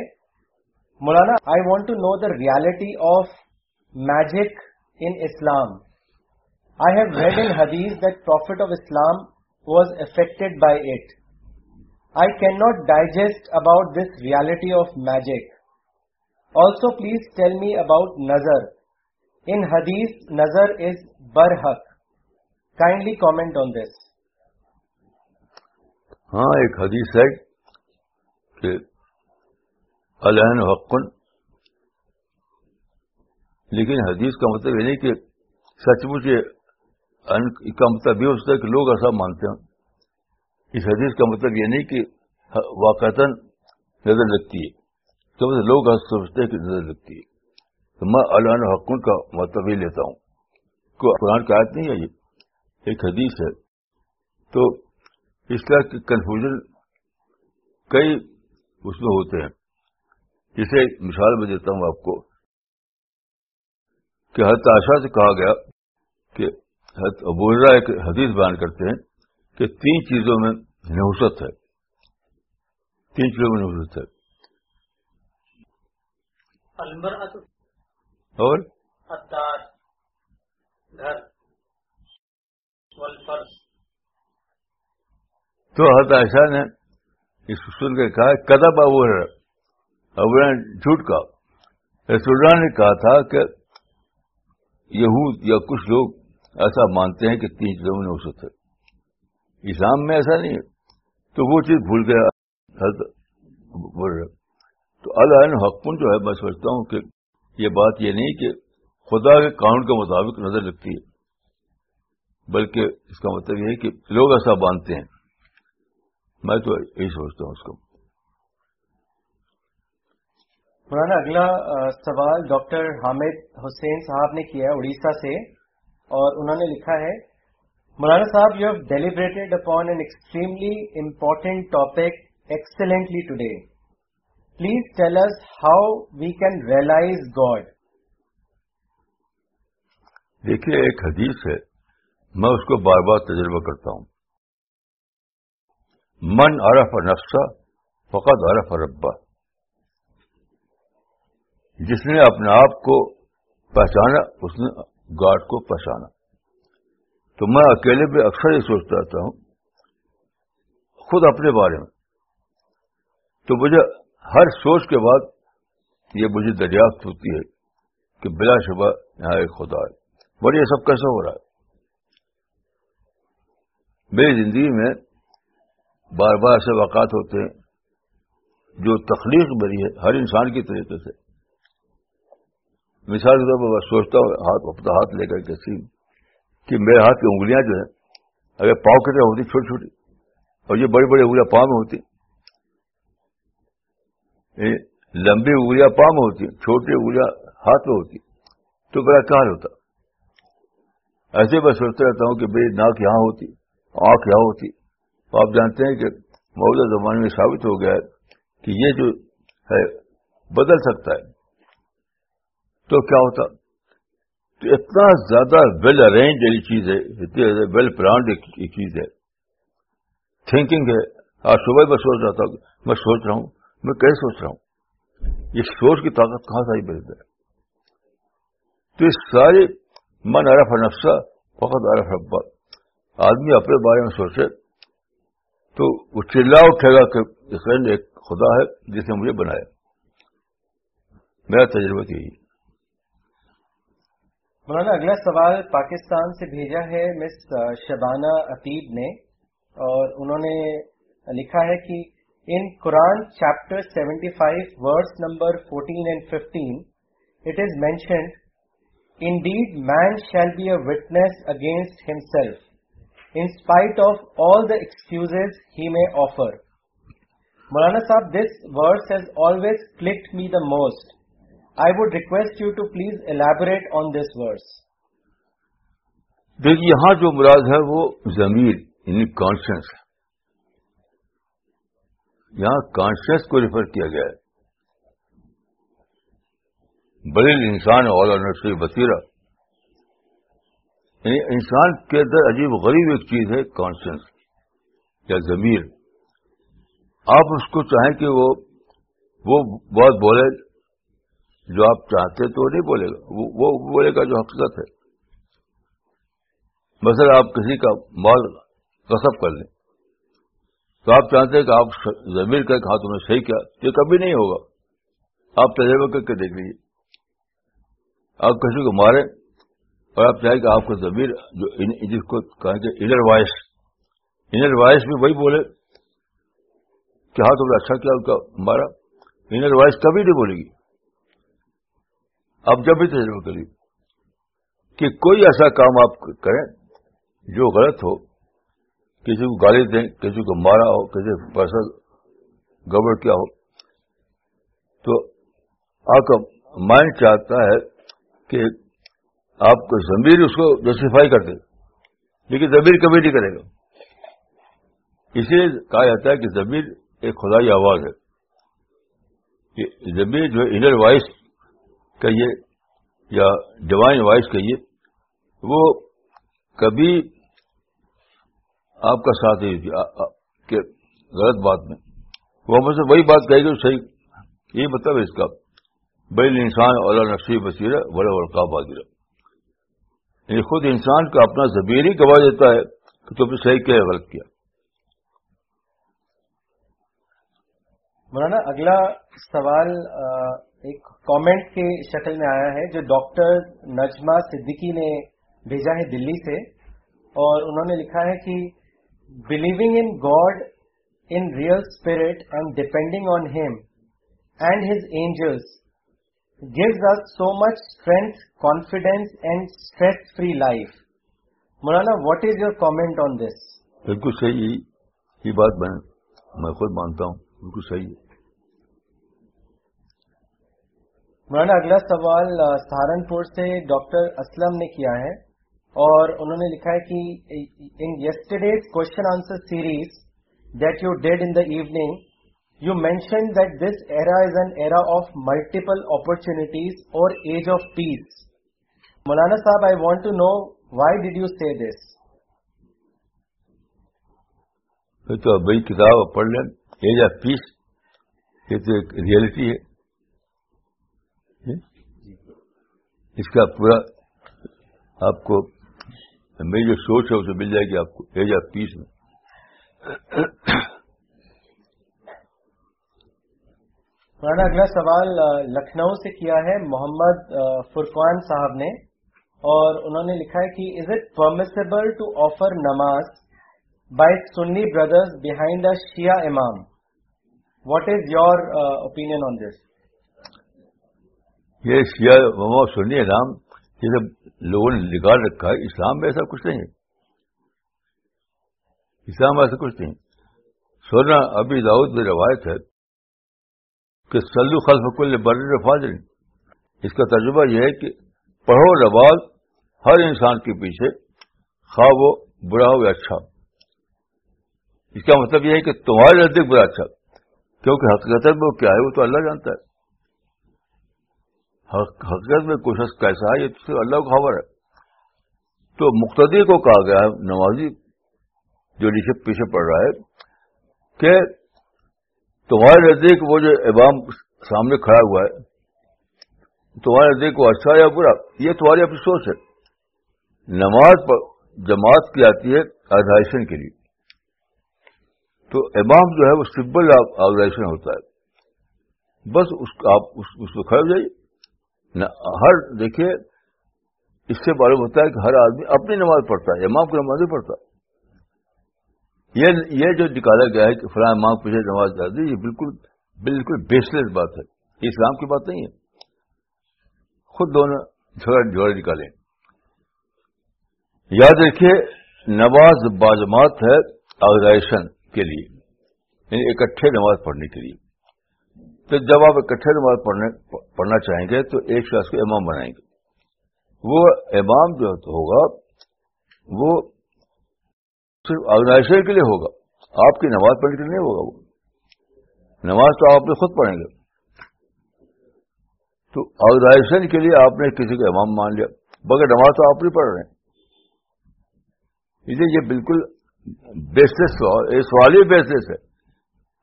Maulana I want to know the reality of magic in Islam I have read in hadith that prophet of Islam was affected by it I cannot digest about this reality of magic also please tell me about nazar in hadith نظر is برحق kindly comment on this ہاں ایک حدیث ہے کہ الحن حقن لیکن حدیث کا مطلب یہ نہیں کہ سچ مچ کا مطلب یہ ہوتا ہے کہ لوگ ایسا مانتے ہیں اس حدیث کا مطلب یہ نہیں کہ واقع نظر لگتی ہے۔ تو لوگ سمجھتے ہیں کہ نظر لگتی ہے۔ تو میں اللہ حکم کا مطلب ہی لیتا ہوں کوئی قرآن کی آیت نہیں ہے یہ، ایک حدیث ہے۔ تو اس طرح کی کنفیوژن کئی اس میں ہوتے ہیں۔ جسے مثال میں دیتا ہوں آپ کو کہ حضرت آشا سے کہا گیا کہ ابوجرا ایک حدیث بیان کرتے ہیں کہ تین چیزوں میں نوسط ہے۔ تین چیزوں میں نوسط ہے۔ اور؟ تو حضرت عائشہ نے اس سن کے کہا کدب ابو ابو جھوٹ کا رسول نے کہا تھا کہ یہود یا کچھ لوگ ایسا مانتے ہیں کہ تین چیزوں میں نوسط ہے۔ اسلام میں ایسا نہیں ہے۔ تو وہ چیز بھول گیا۔ بول تو اللہ حکم جو ہے، میں سمجھتا ہوں کہ یہ بات یہ نہیں کہ خدا کے قانون کے مطابق نظر لگتی ہے۔ بلکہ اس کا مطلب یہ ہے کہ لوگ ایسا باندھتے ہیں۔ میں تو یہی سوچتا ہوں اس کو۔ مولانا، اگلا سوال ڈاکٹر حامد حسین صاحب نے کیا ہے اڑیسہ سے۔ اور انہوں نے لکھا ہے، Maulana Sahab you have deliberated upon an extremely important topic excellently today please tell us how we can realise God دیکھیے، ایک حدیث ہے، میں اس کو بار بار تجربہ کرتا ہوں. من عرف نفسا فقط عرف ربا جس نے اپنے آپ کو پہچانا، اس نے گاڈ کو پہچانا۔ تو میں اکیلے بھی اکثر یہ سوچتا رہتا ہوں، خود اپنے بارے میں۔ تو مجھے ہر سوچ کے بعد یہ مجھے دریافت ہوتی ہے کہ بلا شبہ یہاں ایک خدا ہے۔ اور یہ سب کیسا ہو رہا ہے؟ میری زندگی میں بار بار ایسے واقعات ہوتے ہیں جو تخلیق بری ہے، ہر انسان کی طریقے سے۔ مثال کے طور پر میں سوچتا ہوں، ہاتھ اپنا ہاتھ لے کر کسی کہ میرے ہاتھ کی انگلیاں جو ہیں، اگر پاؤ کی طرح ہوتی، چھوٹی چھوٹی، اور یہ بڑی بڑی انگلیاں پاؤں میں ہوتی لمبی انگلیاں پام ہوتی، چھوٹی انگلیاں ہاتھ میں ہوتی، تو بڑا کال ہوتا۔ ایسے میں سوچتا رہتا ہوں کہ میری ناک یہاں ہوتی، آنکھ یہاں ہوتی۔ تو آپ جانتے ہیں کہ موجودہ زمانے میں ثابت ہو گیا ہے کہ یہ جو ہے، بدل سکتا ہے۔ تو کیا ہوتا؟ تو اتنا زیادہ ویل ارینج ایک چیز ہے، اتنی ویل پلانڈ چیز ہے۔ تھنکنگ ہے، آج صبح میں سوچ رہا تھا، میں سوچ رہا ہوں، میں کیسے سوچ رہا ہوں؟ یہ سوچ کی طاقت کہاں سے آئی ہے تو اس سارے من عرف نفسا، فقط عرف ربا آدمی اپنے بارے میں سوچے، تو وہ چلا اٹھے گا کہ ایک خدا ہے جس نے مجھے بنایا۔ میرا تجربہ یہی مولانا، اگلا سوال پاکستان سے بھیجا ہے مس شبانہ عتیب نے اور انہوں نے لکھا ہے کہ in Quran chapter seventy five words number fourteen and fifteen it is mentioned indeed man shall be a witness against himself in spite of all the excuses he may offer Maulana Sahab this word has always clicked me the most I would request you to please elaborate on this verse. دیکھیے، یہاں جو مراد ہے وہ ضمیر یعنی conscience یہاں conscience کو refer کیا گیا ہے۔ بڑے انسان اور نرسری بصیرہ یعنی انسان کے اندر عجیب غریب ایک چیز ہے کانشنس یا ضمیر۔ آپ اس کو چاہیں کہ وہ وہ بہت بولے جو آپ چاہتے تو نہیں بولے گا، وہ بولے گا جو حقیقت ہے۔ مثلا آپ کسی کا مال کسب کر لیں، تو آپ چاہتے ہیں کہ آپ زمین کا ہاتھوں میں صحیح کیا، یہ کبھی نہیں ہوگا۔ آپ تجربہ کر کے دیکھ لیجیے آپ کسی کو مارے اور آپ چاہیں کہ آپ کو زمین جو جس کو کہیں گے انر وائس انر وائس بھی وہی بولے کہ ہاں تم نے اچھا کیا، ان کا مارا۔ انر وائس کبھی نہیں بولے گی۔ آپ جب بھی تجربہ کریے کہ کوئی ایسا کام آپ کریں جو غلط ہو، کسی کو گالی دیں، کسی کو مارا ہو، کسی کو پیسہ گڑبڑ کیا ہو، تو آپ کا مائنڈ چاہتا ہے کہ آپ کو زمیر اس کو جسٹیفائی کر دے، لیکن زمیر کبھی نہیں کرے گا۔ اسی لیے کہا جاتا ہے کہ زمیر ایک خدائی آواز ہے۔ زمیر جو انر وائس کہیے یا ڈوائن وائس کہیے، وہ کبھی آپ کا ساتھ کہ غلط بات میں۔ وہ ہم سے وہی بات کہے گی صحیح، یہ مطلب ہے اس کا۔ بڑی انسان اور نقشی بصیر بڑے بڑکا بادر یعنی خود انسان کا اپنا زبیر ہی گواہ دیتا ہے کہ تم نے صحیح کیا غلط کیا۔ مولانا، اگلا سوال ایک کامنٹ کی شکل میں آیا ہے جو ڈاکٹر نجمہ صدیقی نے بھیجا ہے دلی سے اور انہوں نے لکھا ہے کہ believing in God in real spirit and depending on him and his angels gives us so much strength confidence and stress free life Maulana what is your comment on this بالکل صحیح یہ بات میں خود مانتا ہوں، بالکل صحیح ہے۔ مولانا، اگلا سوال سہارنپور سے ڈاکٹر اسلم نے کیا ہے اور انہوں نے لکھا ہے کہ in yesterday's question answer series that you did in the evening, you mention that this era is an era of multiple opportunities or age of peace. Maulana Sahab, I want to know why did you say this? تو بھائی کتاب پڑھ لیں، age of peace, یہ تو ایک reality ہے۔ اس کا پورا آپ کو میری جو سوچ ہے، اسے مل جائے گی آپ کو۔ ایج آف پیس میں۔ مولانا، اگلا سوال لکھنؤ سے کیا ہے؟ محمد فرقان صاحب نے۔ اور انہوں نے لکھا ہے کہ is it permissible to offer namaz by Sunni brothers behind a Shia imam what is your opinion this یہ شیعہ مما سنی نام یہ سب لوگوں نے نکال رکھا ہے، اسلام میں ایسا کچھ نہیں ہے۔ اسلام میں ایسا کچھ نہیں سونا ابھی داؤد میں روایت ہے کہ سلو خلف کل بر فاضر اس کا ترجمہ یہ ہے کہ پڑھو نواز ہر انسان کے پیچھے خواہ وہ برا ہو یا اچھا۔ اس کا مطلب یہ ہے کہ تمہارے نزدیک برا اچھا کیونکہ حقیقت میں وہ کیا ہے، وہ تو اللہ جانتا ہے۔ حقیقت میں کوشش کیسا ہے، یہ تو اللہ کو خبر ہے۔ تو مقتدی کو کہا گیا ہے، نمازی، جو نیچے پیچھے پڑ رہا ہے، کہ تمہارے نزدیک وہ جو امام سامنے کھڑا ہوا ہے، تمہارے نزدیک وہ اچھا یا برا، یہ تمہاری اپنی سوچ ہے۔ نماز پر جماعت کی آتی ہے آرگنائزیشن کے لیے۔ تو امام جو ہے، وہ سمپل آرگنائزیشن ہوتا ہے۔ بس اس آپ اس کو کھڑے ہو جائیے۔ ہر، دیکھیے، اس سے معلوم ہوتا ہے کہ ہر آدمی اپنی نماز پڑھتا ہے، امام کی نماز نہیں پڑھتا۔ یہ جو نکالا گیا ہے کہ فلاں امام پیچھے نماز جاتی یہ بالکل بالکل بیس لیس بات ہے۔ یہ اسلام کی بات نہیں ہے۔ خود دونوں جھگڑ جھگڑے نکالیں یاد رکھیے، نماز بازمات ہے آرگنائزیشن کے لیے یعنی اکٹھے نماز پڑھنے کے لیے۔ تو جب آپ اکٹھے نماز پڑھنے پڑھنا چاہیں گے تو ایک شخص کو امام بنائیں گے۔ وہ امام جو ہوگا، وہ صرف آرگنائزیشن کے لیے ہوگا۔ آپ کی نماز پڑھنے کے لیے نہیں ہوگا وہ۔ نماز تو آپ نے خود پڑھیں گے۔ تو آرگنائزیشن کے لیے آپ نے کسی کو امام مان لیا۔ بغیر نماز تو آپ نہیں پڑھ رہے۔ ہیں اس لیے یہ بالکل بیسلس سوال ہی بیسلس ہے۔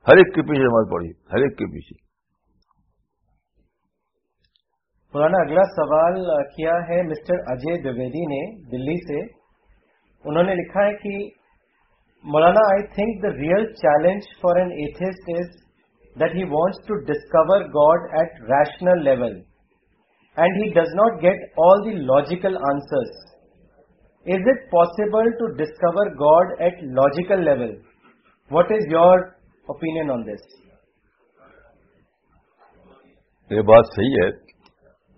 ہر ایک کے پیچھے نماز پڑھی ہر ایک کے پیچھے۔ مولانا، اگلا سوال کیا ہے؟ مسٹر اجے دویدی نے دلی سے۔ انہوں نے لکھا ہے کہ، Maulana I think the real challenge for an atheist is that he wants to discover God at rational level and he does not get all the logical answers is it possible to discover God at logical level what is your opinion this یہ بات صحیح ہے۔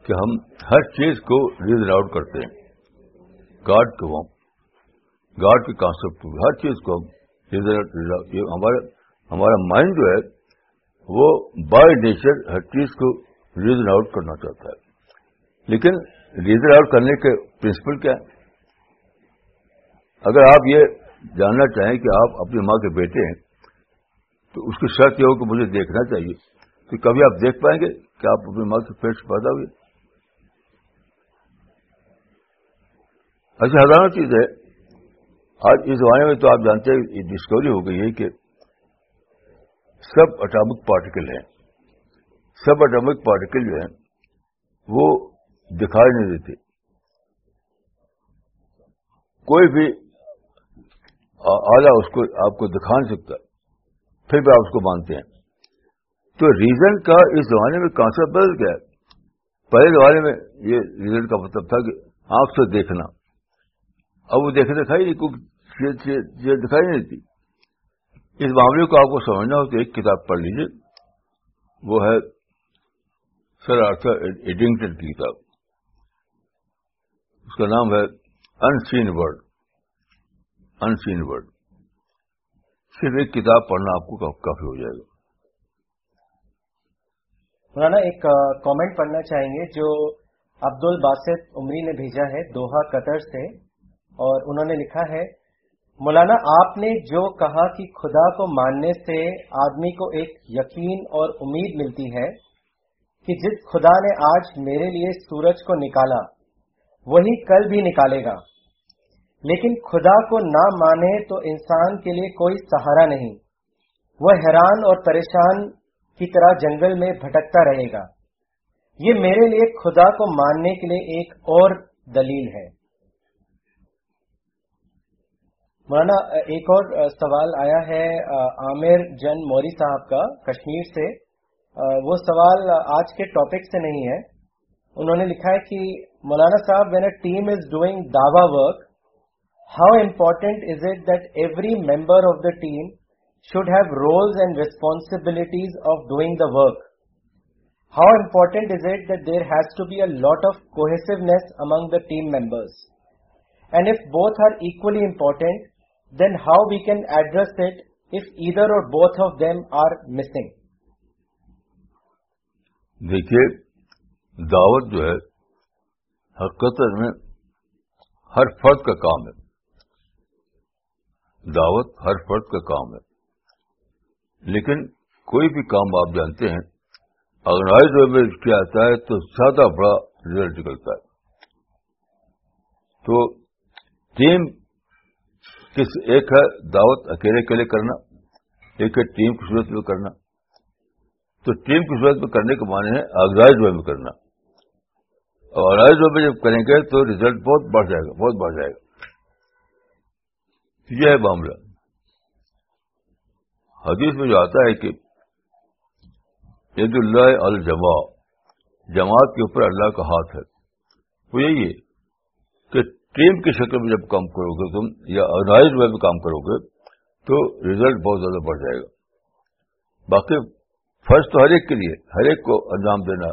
کہ ہم ہر چیز کو reason out کرتے ہیں۔ گاڈ کو ہم، گاڈ کے کانسیپٹ کو ہر چیز کو ہم ہمارا ہمارا مائنڈ جو ہے، وہ بائی نیچر ہر چیز کو ریزن آؤٹ کرنا چاہتا ہے۔ لیکن ریزن آؤٹ کرنے کے پرنسپل کیا ہے اگر آپ یہ جاننا چاہیں کہ آپ اپنی ماں کے بیٹے ہیں، تو اس کی شرط یہ ہو کہ مجھے دیکھنا چاہیے۔ تو کبھی آپ دیکھ پائیں گے کہ آپ اپنی ماں کے پیٹ سے پیدا ہوئے۔ ایسی ہزاروں چیز ہے۔ آج اس زمانے میں تو آپ جانتے ہیں، یہ ڈسکوری ہو گئی ہے کہ سب اٹامک پارٹیکل ہیں۔ سب اٹامک پارٹیکل جو ہیں، وہ دکھائی نہیں دیتے۔ کوئی بھی آلہ اس کو، آپ کو دکھا نہیں سکتا۔ پھر بھی آپ اس کو مانتے ہیں۔ تو ریزن کا اس زمانے میں کانسپٹ بدل گیا۔ پہلے زمانے میں یہ ریزن کا مطلب تھا کہ آنکھ سے دیکھنا۔ اب وہ دیکھنے دکھائی نہیں، کوئی دکھائی نہیں دیتی۔ اس معاملے کو آپ کو سمجھنا ہو تو ایک کتاب پڑھ لیجیے وہ ہے سر آرتھر ایڈنگٹن کی کتاب۔ اس کا نام ہے انسین ورڈ۔ Unseen word. صرف ایک کتاب پڑھنا آپ کو کافی ہو جائے گا۔ مولانا، ایک کامنٹ پڑھنا چاہیں گے جو عبد الباسط عمری نے بھیجا ہے، دوہا قطر سے۔ اور انہوں نے لکھا ہے، مولانا آپ نے جو کہا کہ خدا کو ماننے سے آدمی کو ایک یقین اور امید ملتی ہے کہ جس خدا نے آج میرے لیے سورج کو نکالا، وہی کل بھی نکالے گا۔ لیکن خدا کو نہ مانے تو انسان کے لیے کوئی سہارا نہیں۔ وہ حیران اور پریشان کی طرح جنگل میں بھٹکتا رہے گا۔ یہ میرے لیے خدا کو ماننے کے لیے ایک اور دلیل ہے۔ مولانا ایک اور سوال آیا ہے عامر جن موری صاحب کا کشمیر سے وہ سوال آج کے ٹاپک سے نہیں ہے انہوں نے لکھا ہے کہ Maulana Sahab when a team is doing dawah work how important is it that every member of the team should have roles and responsibilities of doing the work. How important is it that there has to be a lot of cohesiveness among the team members? And if both are equally important, then how we can address it if either or both of them are missing? دیکھیے، دعوت جو ہے، حقیقت میں ہر فرد کا کام ہے۔ دعوت ہر فرد کا کام ہے۔ لیکن کوئی بھی کام آپ جانتے ہیں آرگنائز وے میں کیا آتا ہے تو زیادہ بڑا ریزلٹ نکلتا ہے۔ تو ٹیم کس ایک ہے دعوت اکیلے اکیلے کرنا، ایک ہے ٹیم کی صورت میں کرنا۔ تو ٹیم کی صورت میں کرنے کے معنی ہے آرگنائز وے میں کرنا۔ اور آرگنائز وے میں جب کریں گے تو ریزلٹ بہت بڑھ جائے گا، بہت بڑھ جائے گا۔ یہ ہے معاملہ۔ حدیث میں جو آتا ہے کہ عید اللہ الجما جماعت کے اوپر اللہ کا ہاتھ ہے۔ وہ یہی ہے کہ ٹیم کی شکل میں جب کام کرو گے تم یا آرگنائز میں بھی کام کرو گے تو ریزلٹ بہت زیادہ بڑھ جائے گا باقی فرض تو ہر ایک کے لیے ہر ایک کو انجام دینا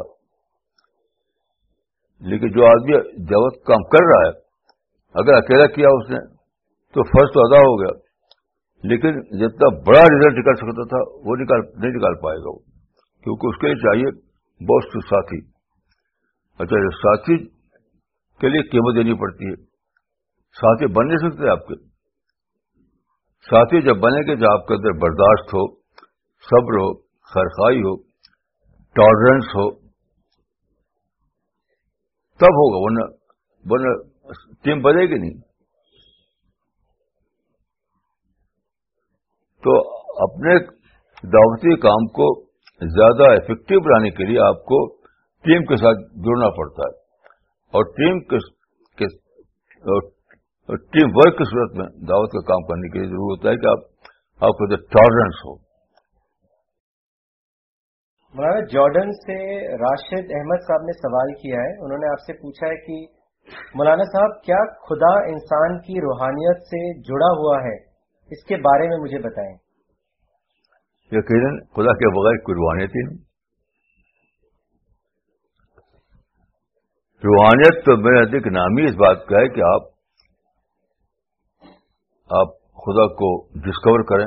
لیکن جو آدمی جب کام کر رہا ہے اگر اکیلا کیا اس نے تو فرض تو ادا ہو گیا لیکن جتنا بڑا ریزلٹ نکال سکتا تھا وہ نکال نہیں نکال پائے گا وہ کیونکہ اس کے لیے چاہیے بہت سے ساتھی اچھا ساتھی کے لیے قیمت دینی پڑتی ہے ساتھی بن نہیں سکتے آپ کے۔ ساتھی جب بنے گے جب آپ کے اندر برداشت ہو، صبر ہو خرخائی ہو ٹالرنس ہو، تب ہوگا، ورنہ ورنہ ٹیم بنے گی نہیں۔ تو اپنے دعوتی کام کو زیادہ افیکٹو بنانے کے لیے آپ کو ٹیم کے ساتھ جڑنا پڑتا ہے۔ اور ٹیم کے ٹیم ورک کی صورت میں دعوت کا کام کرنے کے لیے ضرور ہوتا ہے کہ آپ آپ کو ٹالرنس ہو۔ مولانا جارڈن سے راشد احمد صاحب نے سوال کیا ہے۔ انہوں نے آپ سے پوچھا ہے کہ مولانا صاحب کیا خدا انسان کی روحانیت سے جڑا ہوا ہے؟ اس کے بارے میں مجھے بتائیں۔ یقیناً خدا کے بغیر کوئی روحانیت ہی نہیں۔ روحانیت تو میرے ادھک نامی اس بات کا ہے کہ آپ آپ خدا کو ڈسکور کریں،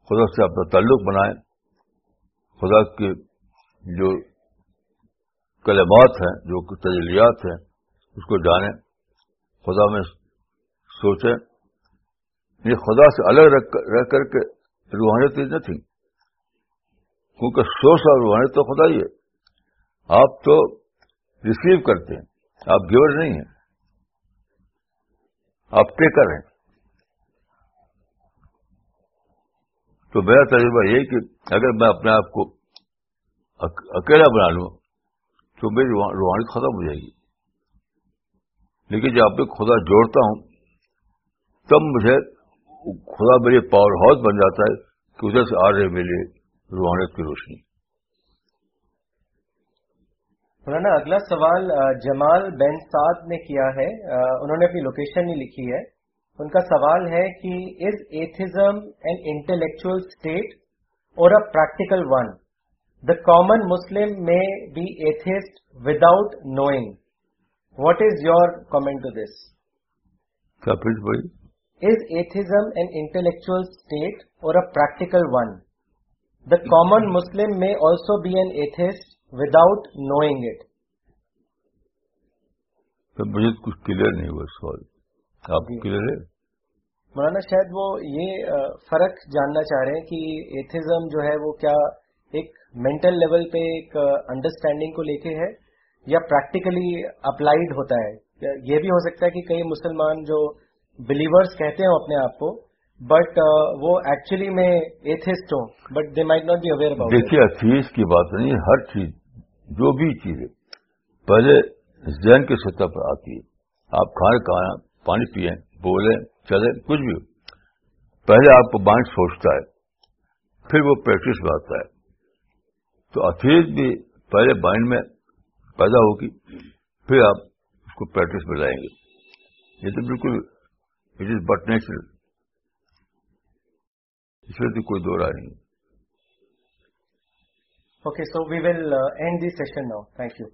خدا سے اپنا تعلق بنائیں۔ خدا کے جو کلمات ہیں، جو تجلیات ہیں، اس کو جانیں۔ خدا میں سوچیں۔ یہ خدا سے الگ رہ کر کے روحانیت نہ تھی۔ کیونکہ سوچ اور روحانیت تو خدا ہی ہے۔ آپ تو ریسیو کرتے ہیں۔ آپ گیور نہیں ہیں۔ آپ ٹیکر ہیں۔ تو میرا تجربہ یہ کہ اگر میں اپنے آپ کو اکیلا بنا لوں تو میری روحانی ختم ہو جائے گی۔ لیکن جب آپ خدا جوڑتا ہوں، تب مجھے خدا میری پاور ہاؤس بن جاتا ہے کہ ادھر سے آ رہے میرے روحانیت کی روشنی۔ مولانا، اگلا سوال جمال بین سعد نے کیا ہے۔ انہوں نے اپنی لوکیشن نہیں لکھی ہے۔ ان کا سوال ہے کہ is atheism an intellectual state or a practical one the common Muslim may be atheist without knowing what is your comment to this is atheism an intellectual state or a practical one the common Muslim may also be an atheist without knowing it مجھے کچھ clear نہیں ہوا سوال آپ clear ہے؟ مولانا شاید وہ یہ فرق جاننا چاہ رہے ہیں کہ ایتھزم جو ہے وہ کیا ایک مینٹل لیول پہ ایک انڈرسٹینڈنگ کو لے کے ہے یا پریکٹیکلی اپلائیڈ ہوتا ہے؟ یہ بھی ہو سکتا ہے کہ کئی مسلمان جو بلیورس کہتے ہیں اپنے آپ کو بٹ وہ ایکچولی میں ایتھسٹ ہوں but they might not be aware about دیکھیے اتھیس کی بات نہیں ہر چیز جو بھی چیز ہے پہلے ذہن کی سطح پر آتی ہے۔ آپ کھانا کھانا پانی پیئیں بولیں چلے، کچھ بھی پہلے آپ کو مائنڈ سوچتا ہے، پھر وہ پریکٹس میں آتا ہے۔ تو اتھیز بھی پہلے مائنڈ میں پیدا ہوگی، پھر آپ اس کو پریکٹس میں لائیں گے۔ یہ تو بالکل اٹ از بٹ نیچرل اس میں تو کوئی دو رائے نہیں۔ Okay so we will end the session now thank you